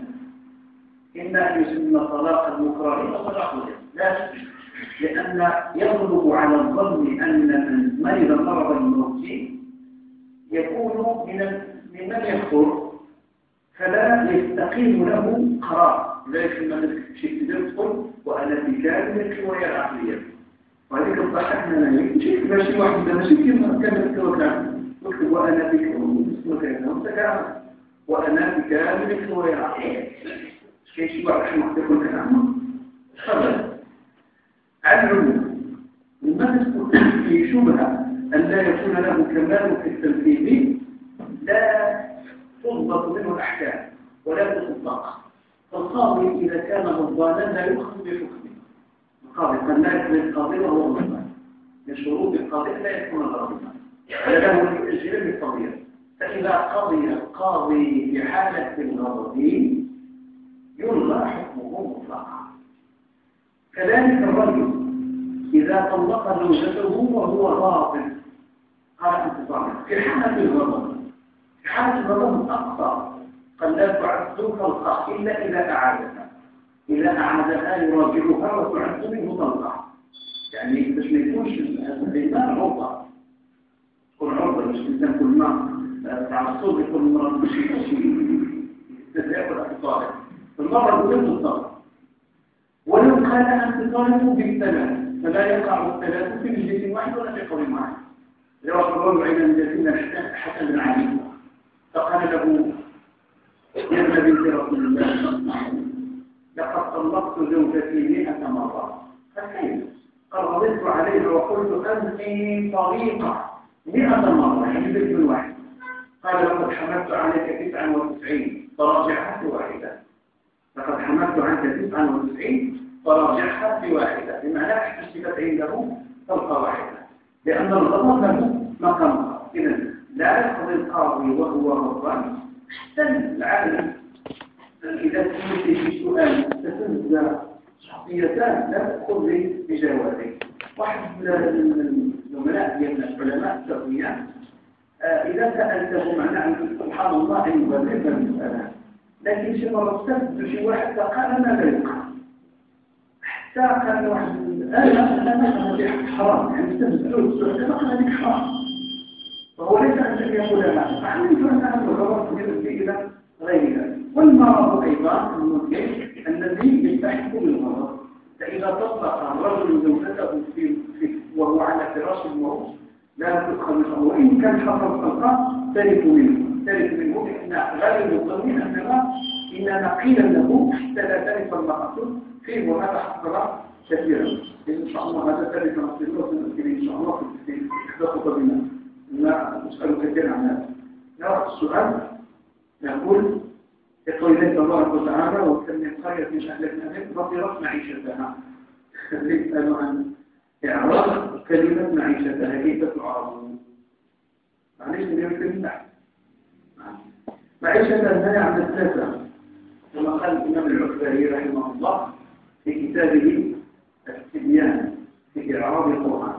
إما أن يسمى طلاق المكره أو طلاق لا لأن يغلب على الظن أن من مرض مرض الموت يكون من ممن يخطر فلا يستقيم له قرار. لذلك لما شيء يدخل وأنا بكامل القوى العقلية وهذيك الصحة. أننا نمشي ماشي واحد ماشي كما كان يتوقع أكتب وأنا وكذا وانت وأنا العقلية شيء واحد يكون كلامه تفضل. العلوم لما تكون في شبهة أن لا يكون له كمال في التنفيذ لا تضبط منه الأحكام ولا تطبق. فالقاضي إذا كان غضبانا لا يؤخذ بحكمه. القاضي قد لا يكون القاضي وهو غضبان من شروط القاضي لا يكون غاضبا فله التأجيل بالطبيعة فإذا قضي القاضي بحالة الغضب يلغى حكمه مطلقا. كذلك الرجل إذا طلق زوجته وهو غاضب قال أنت طالق في حالة الغضب في حالة الغضب أقصى قد لا تعد طلقة إلا إذا أعادها إذا أعادها يراجعها وتعد منه طلقة يعني باش ما يكونش الإنسان عرضة. تكون عرضة باش الإنسان كل ما تعصب يكون مرض مش يستدعي ولا طالق المرة الأولى الطلق ولو كان انتصاره بالثلاث فلا يقع الثلاث في مجلس واحد ولا في قول واحد. لو الله إلى الذين حسن العلي فقال له يا نبي رسول الله لقد طلقت زوجتي مئة مرة. فكيف؟ غضبت عليها وقلت أنت طريقة مئة مرة يعني باسم واحد. قال لقد حملت عليك تسعة وتسعين. فراجعها واحدة. لقد حملت عنك تسعة وتسعين فراجعها في واحدة بمعنى احتسبت عنده طلقة واحدة. لأن الغضب له مقام. إذا لا يقضي القاضي وهو غضبان. حتى العالم إذا كنت في سؤال تتنزل شخصيتان لا تأخذ بجوابه واحد من الزملاء من العلماء التقنية إذا سألته معناه سبحان الله أن يبرر المسألة. لكن شي مرة استفد شي واحد فقال ما لا يقع حتى قال واحد أنا أنا هذه حرام. يعني استفد له السؤال فقال هذيك حرام. فهو ليس أن يقول لا. فعلمت أن هذا الغرض بالنسبة إلى غير ذلك والمرض أيضا الممكن الذي يستحق بالغرض فإذا طبق الرجل زوجته في وهو على فراش الموت لا تدخل وإن كان حصل طلقة ترك منه. ترك منه لأن غالب الظن أنما إنما قيل له حتى لا ترك المقصود فيه وهذا حصل كثيرا إن شاء الله هذا ترك نصير ونذكر إن شاء الله في إحدى خطبنا. لا نسأل كثيرا عن هذا. نرى السؤال. يقول إليك الله وتعالى وكم من قرية أهلكنا من بطرت معيشتها. يسأل عن إعراض كلمة معيشتها. كيف تعرض معلش نجيب كلمة. معيشة ما ثلاثة كما قال الإمام العكبري رحمه الله في كتابه التبيان في إعراب القرآن.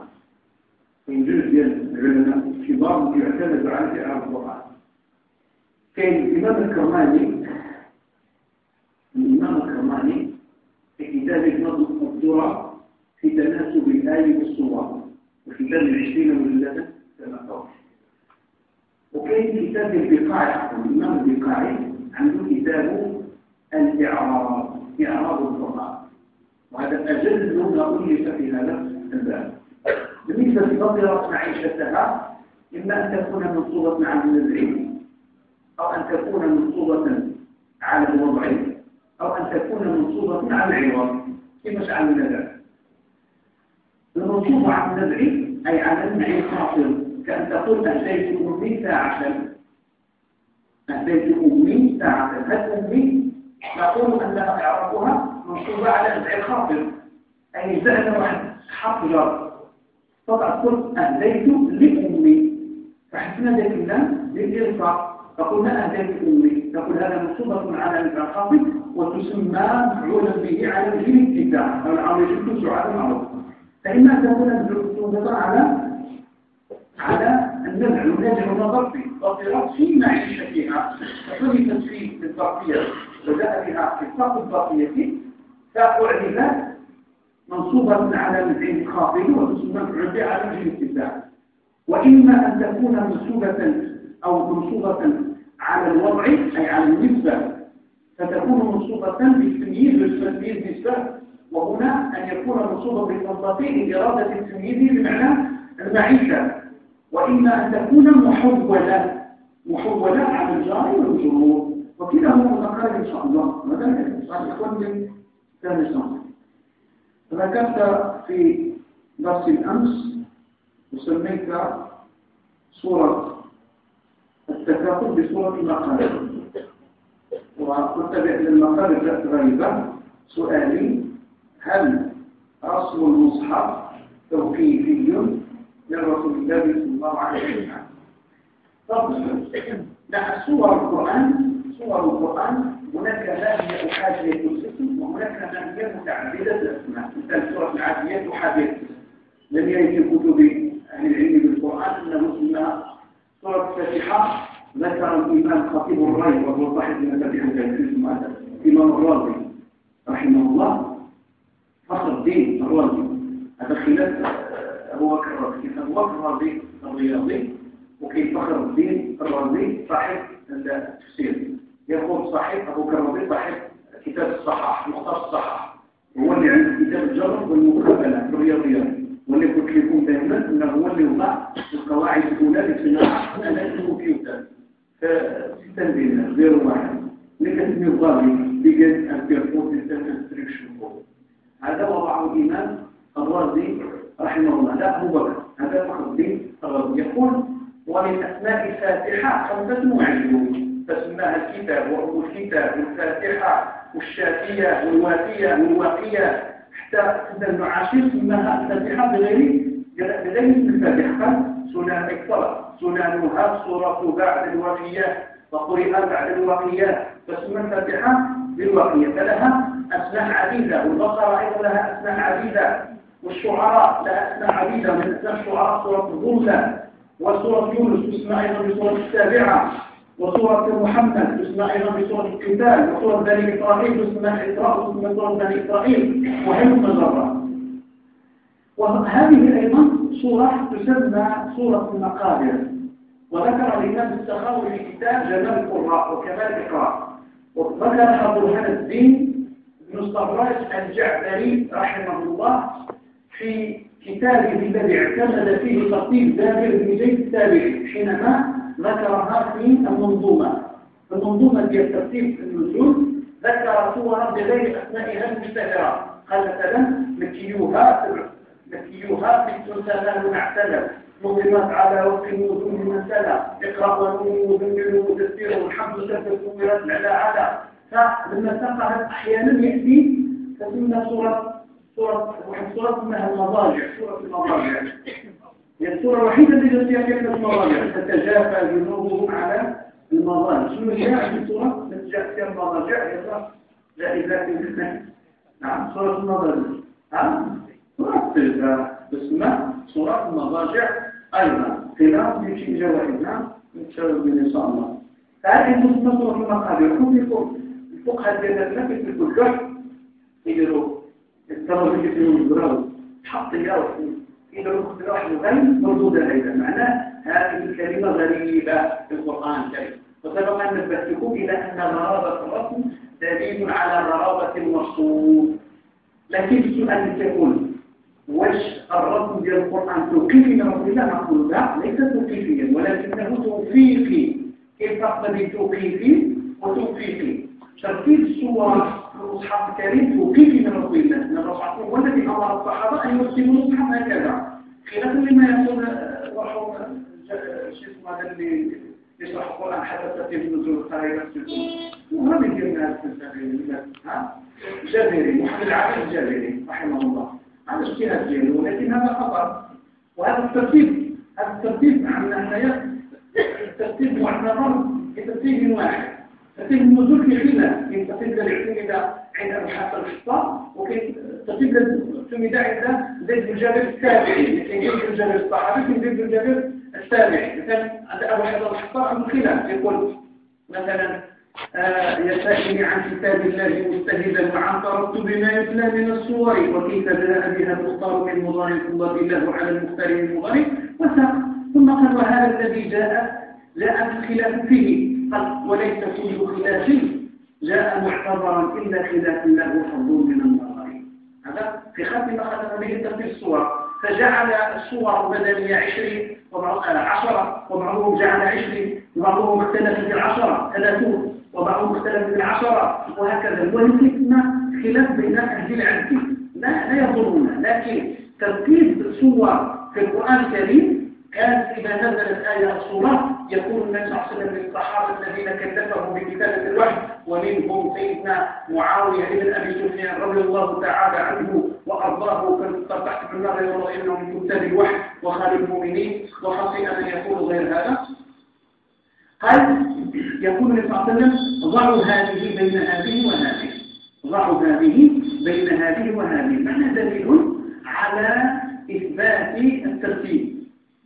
من جزء العلماء الكبار يعتمد على إعراب القرآن. كاين الإمام الكرماني الإمام الكرماني في كتابه نظم الدرة في تناسب الآية والصور وفي كتاب العشرين مجلدا كما قال وكاين كتاب البقاع الإمام البقاعي عنده كتاب الإعراب إعراب القرآن وهذا أجل لغة ألف في هذا الباب بالنسبة لنظرة معيشتها إما أن تكون منصوبة على النزع أو أن تكون منصوبة على الوضع أو أن تكون منصوبة على العوض. كما فعلنا ذلك المنصوبة على النزع أي على المنع كأن تقول أهديت أمي ساعة. أهديت أمي ساعة. هل أمي؟ نقول أنها إعرابها منصوبة على نزع الخاطر أي زعل واحد حرف قلت أهديت لأمي. فحسنا ذلك اللام للإرفاق فقلنا أهديت أمي. تقول هذا منصوبة على نزع الخاطر وتسمى مفعولا به على وجه الابتداع أو على وجه الكسر المعروف فإما تكون منصوبة على على النزع والنزع والنظر ضربت في معيشتها فحذفت في الظرفية وجاء بها الطاقة الظرفية فأعربت منصوبة على العين الخاطئ مفعول على وجه الابتداع وإما أن تكون منصوبة أو منصوبة على الوضع أي على النسبة فتكون منصوبة بالتمييز والتمييز نسبة وهنا أن يكون منصوبا بالتنطيق لإرادة التمييز بمعنى المعيشة. وإما أن تكون محولة. محولة على الجار والمجرور وكلاهما متقارب إن شاء الله. ماذا الإخوان من ثاني صنف ذكرت في درس الأمس. وسميت صورة التكافل بصورة بأن المقالب جاءت غريبة. سؤالي هل رسم المصحف توقيفي من رسول الله الله عليه وسلم. طب لا سور القرآن سور القرآن هناك ما هي أحادية الاسم وهناك ما هي متعددة. الأسماء مثل سورة العاديات أحادية لم يرد في كتب أهل العلم بالقرآن أنه اسمها سورة الفاتحة ذكر الإمام خطيب الرأي وهو صاحب مفاتيح التلفزيون هذا الإمام الرازي رحمه الله. فخر الدين الرازي. هذا خلاف. أبو بكر الرازي بكر الرازي الرياضي وكيف فخر الدين؟ الرازي صاحب التفسير يقول صاحب أبو بكر الرازي صاحب كتاب الصحاح مختص الصحاح. هو اللي عنده كتاب الجرم والمقابلة الرياضيات واللي قلت لكم دائما إنه هو اللي وضع القواعد الأولى لصناعة الكمبيوتر في تنزيل غير واحد. اللي كتسميه الغالي بيجن أن بيرفورت انستركشن هذا وضعه الامام الرازي رحمه الله لا. بكر هذا فخر الدين يقول ومن أسماء الفاتحة خمسة معجزون فسماها الكتاب وأبو الكتاب والفاتحة والشافية والوافية والواقية حتى ابن المعاشر سماها الفاتحة بغير بغير الفاتحة. سنان أكثر سنانها صورة بعد الوافية. وقرئ بعد الواقية فسمى الفاتحة بالواقية فلها أسماء عديدة. والبقرة أيضا لها أسماء عديدة. والشعراء لها أسماء عديدة من أسماء الشعراء سورة الغمزة وسورة يونس تسمى أيضا بسورة السابعة وسورة محمد تسمى أيضا بسورة القتال وسورة بني إسرائيل تسمى إسراء تسمى سورة بني إسرائيل وهل مجرة وهذه أيضا سورة تسمى سورة المقادر وذكر الإمام السخاوي في كتاب جمال القراء وكمال الإقراء. وذكر برهان الدين بن الصراج الجعفري رحمه الله في كتابه الذي اعتمد فيه خطيب جابر بن زيد التابعي حينما ذكرها في المنظومة. المنظومة ديال ترتيب النزول. ذكر صورا بغير أسمائها المشتهرة قال مثلا مكيوها مكيوها في الثلثان نعتلم نظمت على وفق النزول المسألة اقرأ ونون وذنب ومدثر والحمد لله صورت على على. فلما تقع أحيانا يأتي تسمى صورة سورة سورة اسمها المضاجع. سورة المضاجع هي السورة الوحيدة التي فيها كلمة المضاجع. تتجافى جنوبهم على المضاجع. شنو هي هذه السورة؟ جاءت فيها المضاجع. هي جائزات نعم سورة المضاجع. ها؟ سورة بسمة سورة المضاجع. أيضا. خلاف في شيء جوائزنا إن شاء الله. هذه تسمى سورة المقابر. يكون الفقهاء ديالنا في الكل يديروا الترجمة في الجراو حط ياو يديروا اختراع لغوي مردودة أيضا معناه هذه الكلمة غريبة في القرآن الكريم. وسبق أن نبهتكم إلى أن غرابة الرسم دليل على غرابة المصروف لكن السؤال يقول واش الرسم ديال القرآن؟ توقيفي من رسول الله؟ نقول لا ليس توقيفيا ولكنه توفيقي. كيف بين توقيفي وتوقيفي ترتيب السورة في المصحف الكريم توقيفي من رسول الله. ان الرسول هو الذي أمر الصحابة أن يرسموا المصحف هكذا. خلاف لما يقول مرحوم شو اسمه هذا اللي يشرح القرآن حدث في نزول القريبة وهذا يجينا ها؟ جابري محمد العابد الجابري رحمه الله. هذا اجتهاد ديالو ولكن هذا خطأ. وهذا الترتيب هذا الترتيب عندنا حنايا الترتيب معتبر كترتيب واحد. ترتيب النزول في خلاف كاين ترتيب الاعتماد عند ابو حسن الخطاب وكاين ترتيب الاعتماد عند زيد بن جابر التابعي كاين زيد بن جابر الصحابي زيد بن جابر التابعي مثلا عند أبو حسن الخطاب عنده خلاف يقول مثلا آه، يسألني عن كتاب الله مستهدا وعن ترتب ما يتلى من الصور. وكيف جاء بها المختار من مضارع الله الله على المختار من مضارع وساق. ثم قال وهذا الذي جاء جاء الخلاف فيه. وليس كل خلاف. جاء معتبرا إلا خلاف له حظ من النظر هذا في ختم ختم به ترتيب الصور. فجعل الصور بدنية عشرين عشرة وبعضهم جعل عشرين وبعضهم اختلف في العشرة ثلاثون وبعضهم اختلف في العشرة وهكذا. والفتنة خلاف بين أهل العلم. لا لا يضرون لكن ترتيب الصور في القرآن الكريم كانت إذا نزلت آية الصورة يقول النبي صلى الله عليه وسلم للصحابة الذين كلفهم بكتابة الوحي ومنهم سيدنا معاوية بن أبي سفيان رضي الله تعالى عنه وأرضاه تحت النار يوم إنه من كتاب الوحي وخالد المؤمنين وخطئ أن يقول غير هذا. قال يقول النبي صلى الله عليه وسلم ضعوا هذه بين هذه وهذه ضعوا هذه بين هذه وهذه. معنى دليل على إثبات الترتيب.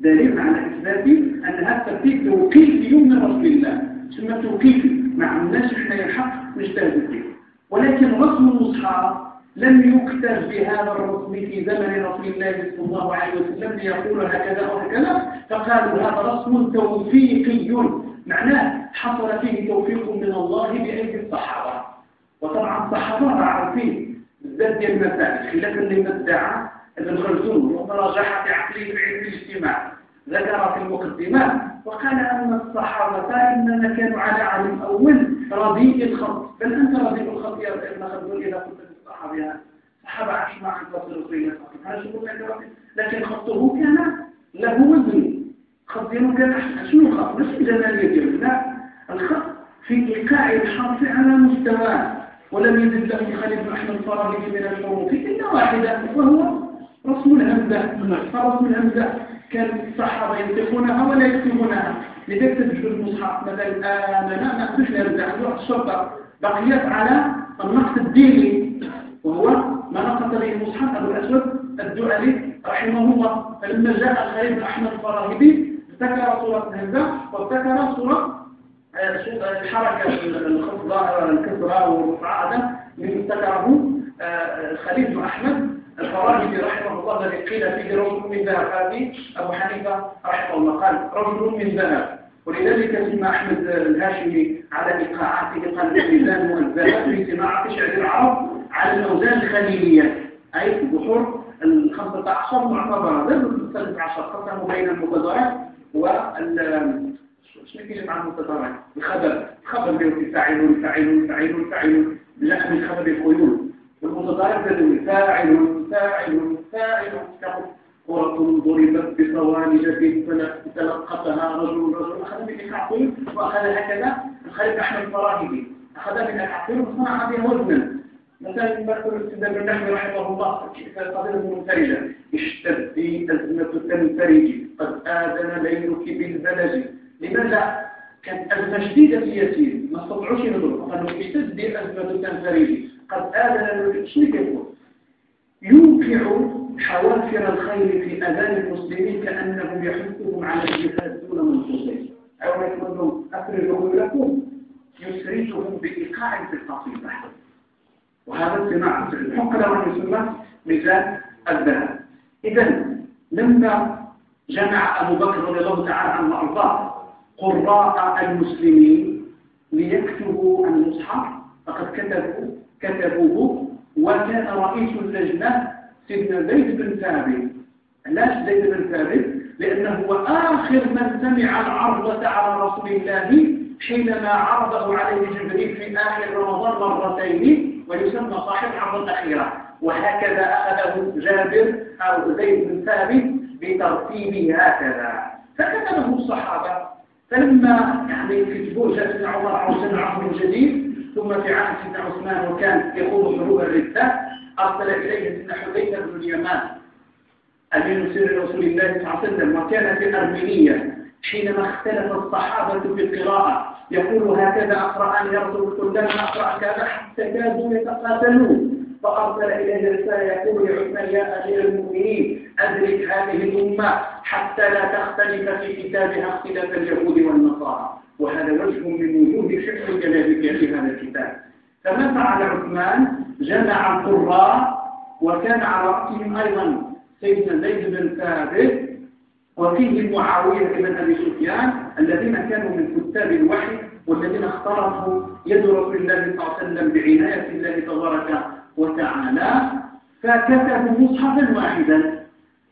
دليل على إثبات أن هذا الترتيب توقيفي من رسول الله. ثم توقيفي. مع الناس إحنا الحق نجتهد فيه. ولكن رسم المصحف لم يكتب بهذا الرسم في زمن رسول الله صلى الله عليه وسلم ليقول هكذا وهكذا فقالوا هذا رسم توفيقي معناه حصل فيه توفيق من الله بأيدي الصحابة. وطبعا الصحابة عارفين بالذات ديال المسائل خلافا ادعى ابن خلدون ومراجحة عقلية علم الاجتماع ذكر في المقدمات وقال أن الصحابة إنما كانوا على علم أول رديء الخط. بل أنت رديء الخط يا ابن خلدون؟ إذا كنت الصحابة صحابة عاش مع خطة رسول الله لكن خطه كان له وزن. خط ديالو كان شنو الخط مش الجمالية ديالو لا. الخط في إيقاع الحرف على مستواه ولم يزد له خالد بن أحمد الفراغي من الحروف إلا واحدة وهو رسم الهمزة فرسم الهمزة كان الصحابة ينطقونها ولا يكتبونها. لذلك تجد المصحف مثلا آمنا ما أخذش الهمزة عنده الشرطة بقيت على النقص الديني وهو ما نقص به المصحف أبو الأسود الدعالي رحمه الله. فلما جاء بن أحمد الفراغي ابتكر صورة الهمزة وابتكر صورة آه، الحركة الخفضة الكسرة والرفعة من ابتكره آه، خليل بن أحمد. الفراجي رحمه الله الذي قيل فيه رجل من ذهب. هذه أبو حنيفة رحمه الله. قال رجل من ذهب. ولذلك سمى أحمد الهاشمي على إيقاعاته قال الميزان والذهب في صناعة شعر العرب على الأوزان الخليلية. أي بحور الخمسة عشر معتبرة ضمن الثالث عشر قسموا بين المتضارع وال شنو كيجي مع المتضارع الخبر. الخبر بيقول فاعل فاعل فاعل فاعل لا من خبر الخيول والمتضارع تدوي فاعل فاعل فاعل كرة ضربت بصوانجة فتلقتها رجل رجل. أخذ من الحقير وأخذ هكذا الخليل أحمد الفراهيدي أخذ من الحقير وصنع بها وزنا مثلا يقول الاستاذ بن نحن رحمه الله في قضية المنفرجة اشتدي أزمة تنفرج قد آذن ليلك بالبلج لماذا؟ كانت أزمة شديدة في ياسين ما استطعوش ينظروا. قالوا اشتدي أزمة تنفرج. قد آذن يقول يوقع حوافر الخير في أذان المسلمين كأنهم يحثهم على الجهاد دون منصوصين أو يقول لهم أخرجهم لكم يسرجهم بإيقاع في القصيدة وهذا صناعة الحقل يسمى ميزان الذهب. إذا لما جمع أبو بكر رضي الله تعالى عنه وأرضاه قراء المسلمين ليكتبوا المصحف فقد كتبوا كتبوه وكان رئيس اللجنة سيدنا زيد بن ثابت. علاش زيد بن ثابت؟ لأنه هو آخر من سمع العرضة على رسول الله حينما عرضه عليه جبريل في آخر رمضان مرتين ويسمى صاحب العرض الأخيرة. وهكذا أخذه جابر أو زيد بن ثابت بترتيبه هكذا. فكتبه الصحابة. فلما يعني كتبوه جاء سيدنا عمر سيدنا عمر الجديد ثم في عهد سيدنا عثمان وكان يخوض حروب الردة أرسل إليه سيدنا حذيفة بن اليمان أمين سر رسول الله صلى الله عليه وسلم وكان في أرمينية حينما اختلف الصحابة في القراءة يقول هكذا أقرأ يا رسول الله أقرأ كذا حتى كادوا يتقاتلون. فأرسل إليه رسالة يقول لعثمان يا أمير المؤمنين أدرك هذه الأمة حتى لا تختلف في كتابها اختلاف اليهود والنصارى. وهذا وجه من وجوه شكل جلالك في هذا الكتاب. فما فعل عثمان جمع القراء وكان على رأسهم أيضا سيدنا زيد بن ثابت وفيه معاوية بن أبي سفيان الذين كانوا من كتاب الوحي والذين اخترقوا يد رسول الله صلى الله عليه وسلم بعناية الله تبارك وتعالى. فكتبوا مصحفا واحدا.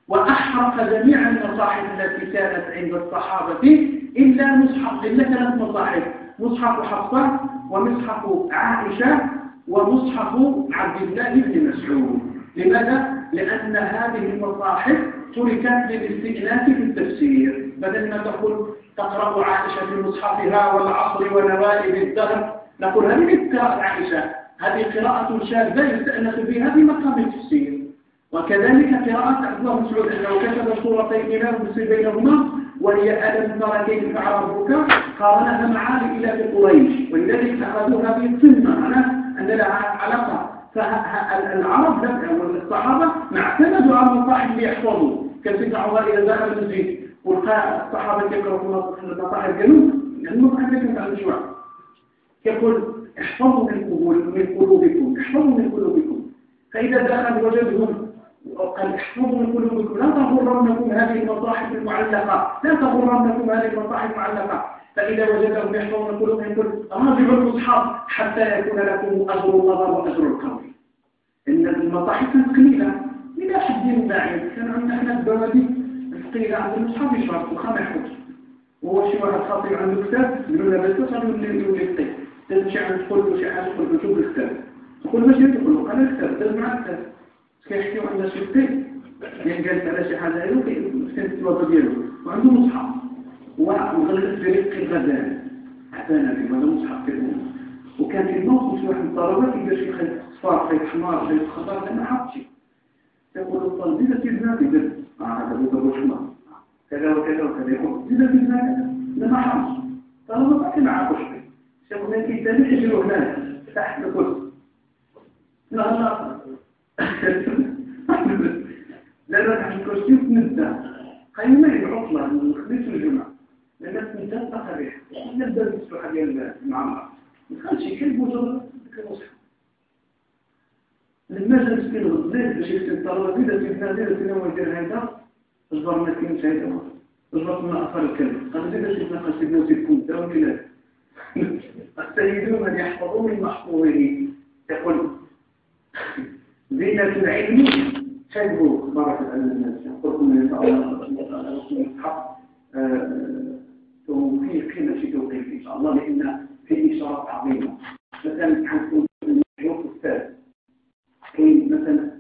وأحرق جميع المصاحف التي كانت عند الصحابة. إلا مصحف إلا ثلاث مصاحف مصحف حفصة ومصحف عائشة ومصحف عبد الله بن مسعود. لماذا؟ لأن هذه المصاحف تركت للاستئناس في التفسير. بدل ما تقول تقرأ عائشة في مصحفها والعصر ونوائب الدهر نقول هذه قراءة عائشة. هذه قراءة شاذة يستأنس بها في مقام التفسير. وكذلك قراءة الله مسعود أنه كتب سورتين لا يفصل بينهما وهي ألم فعل ربك قارنها مع إلى قريش ولذلك أخذوها بالسنة معناه أن لها علاقة. فالعرب والصحابة ما اعتمدوا على المصاحف ليحفظوا كان سيدنا عمر إذا دخل المسجد والقى الصحابة يقرأوا في المصاحف؟ قالوا المصاحف كانت على الجوع يقول احفظوا من قلوبكم احفظوا من قلوبكم. فإذا دخل وجدهم من قلوبكم لا تغرنكم هذه المصاحف المعلقة لا تغرنكم هذه المصاحف المعلقة. فإذا وجدهم يحفظون قلوبهم يقول راجعوا المصحف حتى يكون لكم أجر النظر وأجر القول إن المصاحف كانت قليلة إلى حد بعيد. كان عندنا إحنا الثقيلة عند المصحف يشرب وخام يحفظ وهو شي واحد خاطب عنده كتاب يقول له بس صار يولي يولي ثقيل تمشي عند تدخل وشي حاجة تدخل تشوف الكتاب. تقول ماشي تدخل وقال الكتاب دز مع الكتاب. كيحكيو عندنا شي يعني جالس على شي حاجة له كان الوضع ديالو وعنده مصحف وغلقت بريق الغزال عفانا في هذا مصحف كده وكان في الموقف واحد من الطلبات يقدر شي خيط صفار خيط حمار خيط أنا حاط شي يقول الطالب اذا سيدنا يقول آه هذا هو ابو حمار كذا وكذا وكذا يقول اذا سيدنا لا ما حرمش طالما ما شيء شافوا هناك يدان يجروا هناك تحت الكرسي لا لا لا تحت الكرسي وتنزل قيمة العطلة من الخميس والجمعة لأنك من تقريح نبدأ بالسلوحة ديال المعمر ما خلش يحب وجود ذكر المصحف لما جا مسكين غزيت باش يكتب الطلبة زيدة سيدنا زيدة سيدنا ويدير هيدا اجبرنا كلمة هيدا اجبرنا أثر الكلمة قال زيدة سيدنا قال سيدنا وزيد كنت وكذا السيدون من يحفظون المحفوظين. يقول زينة العلم شبه مرة الناس. قلت من الحق آه، توفيه قيمة توقيف إن شاء الله لأن في إشارات عظيمة. مثلا حنكون في الثالث. مثلا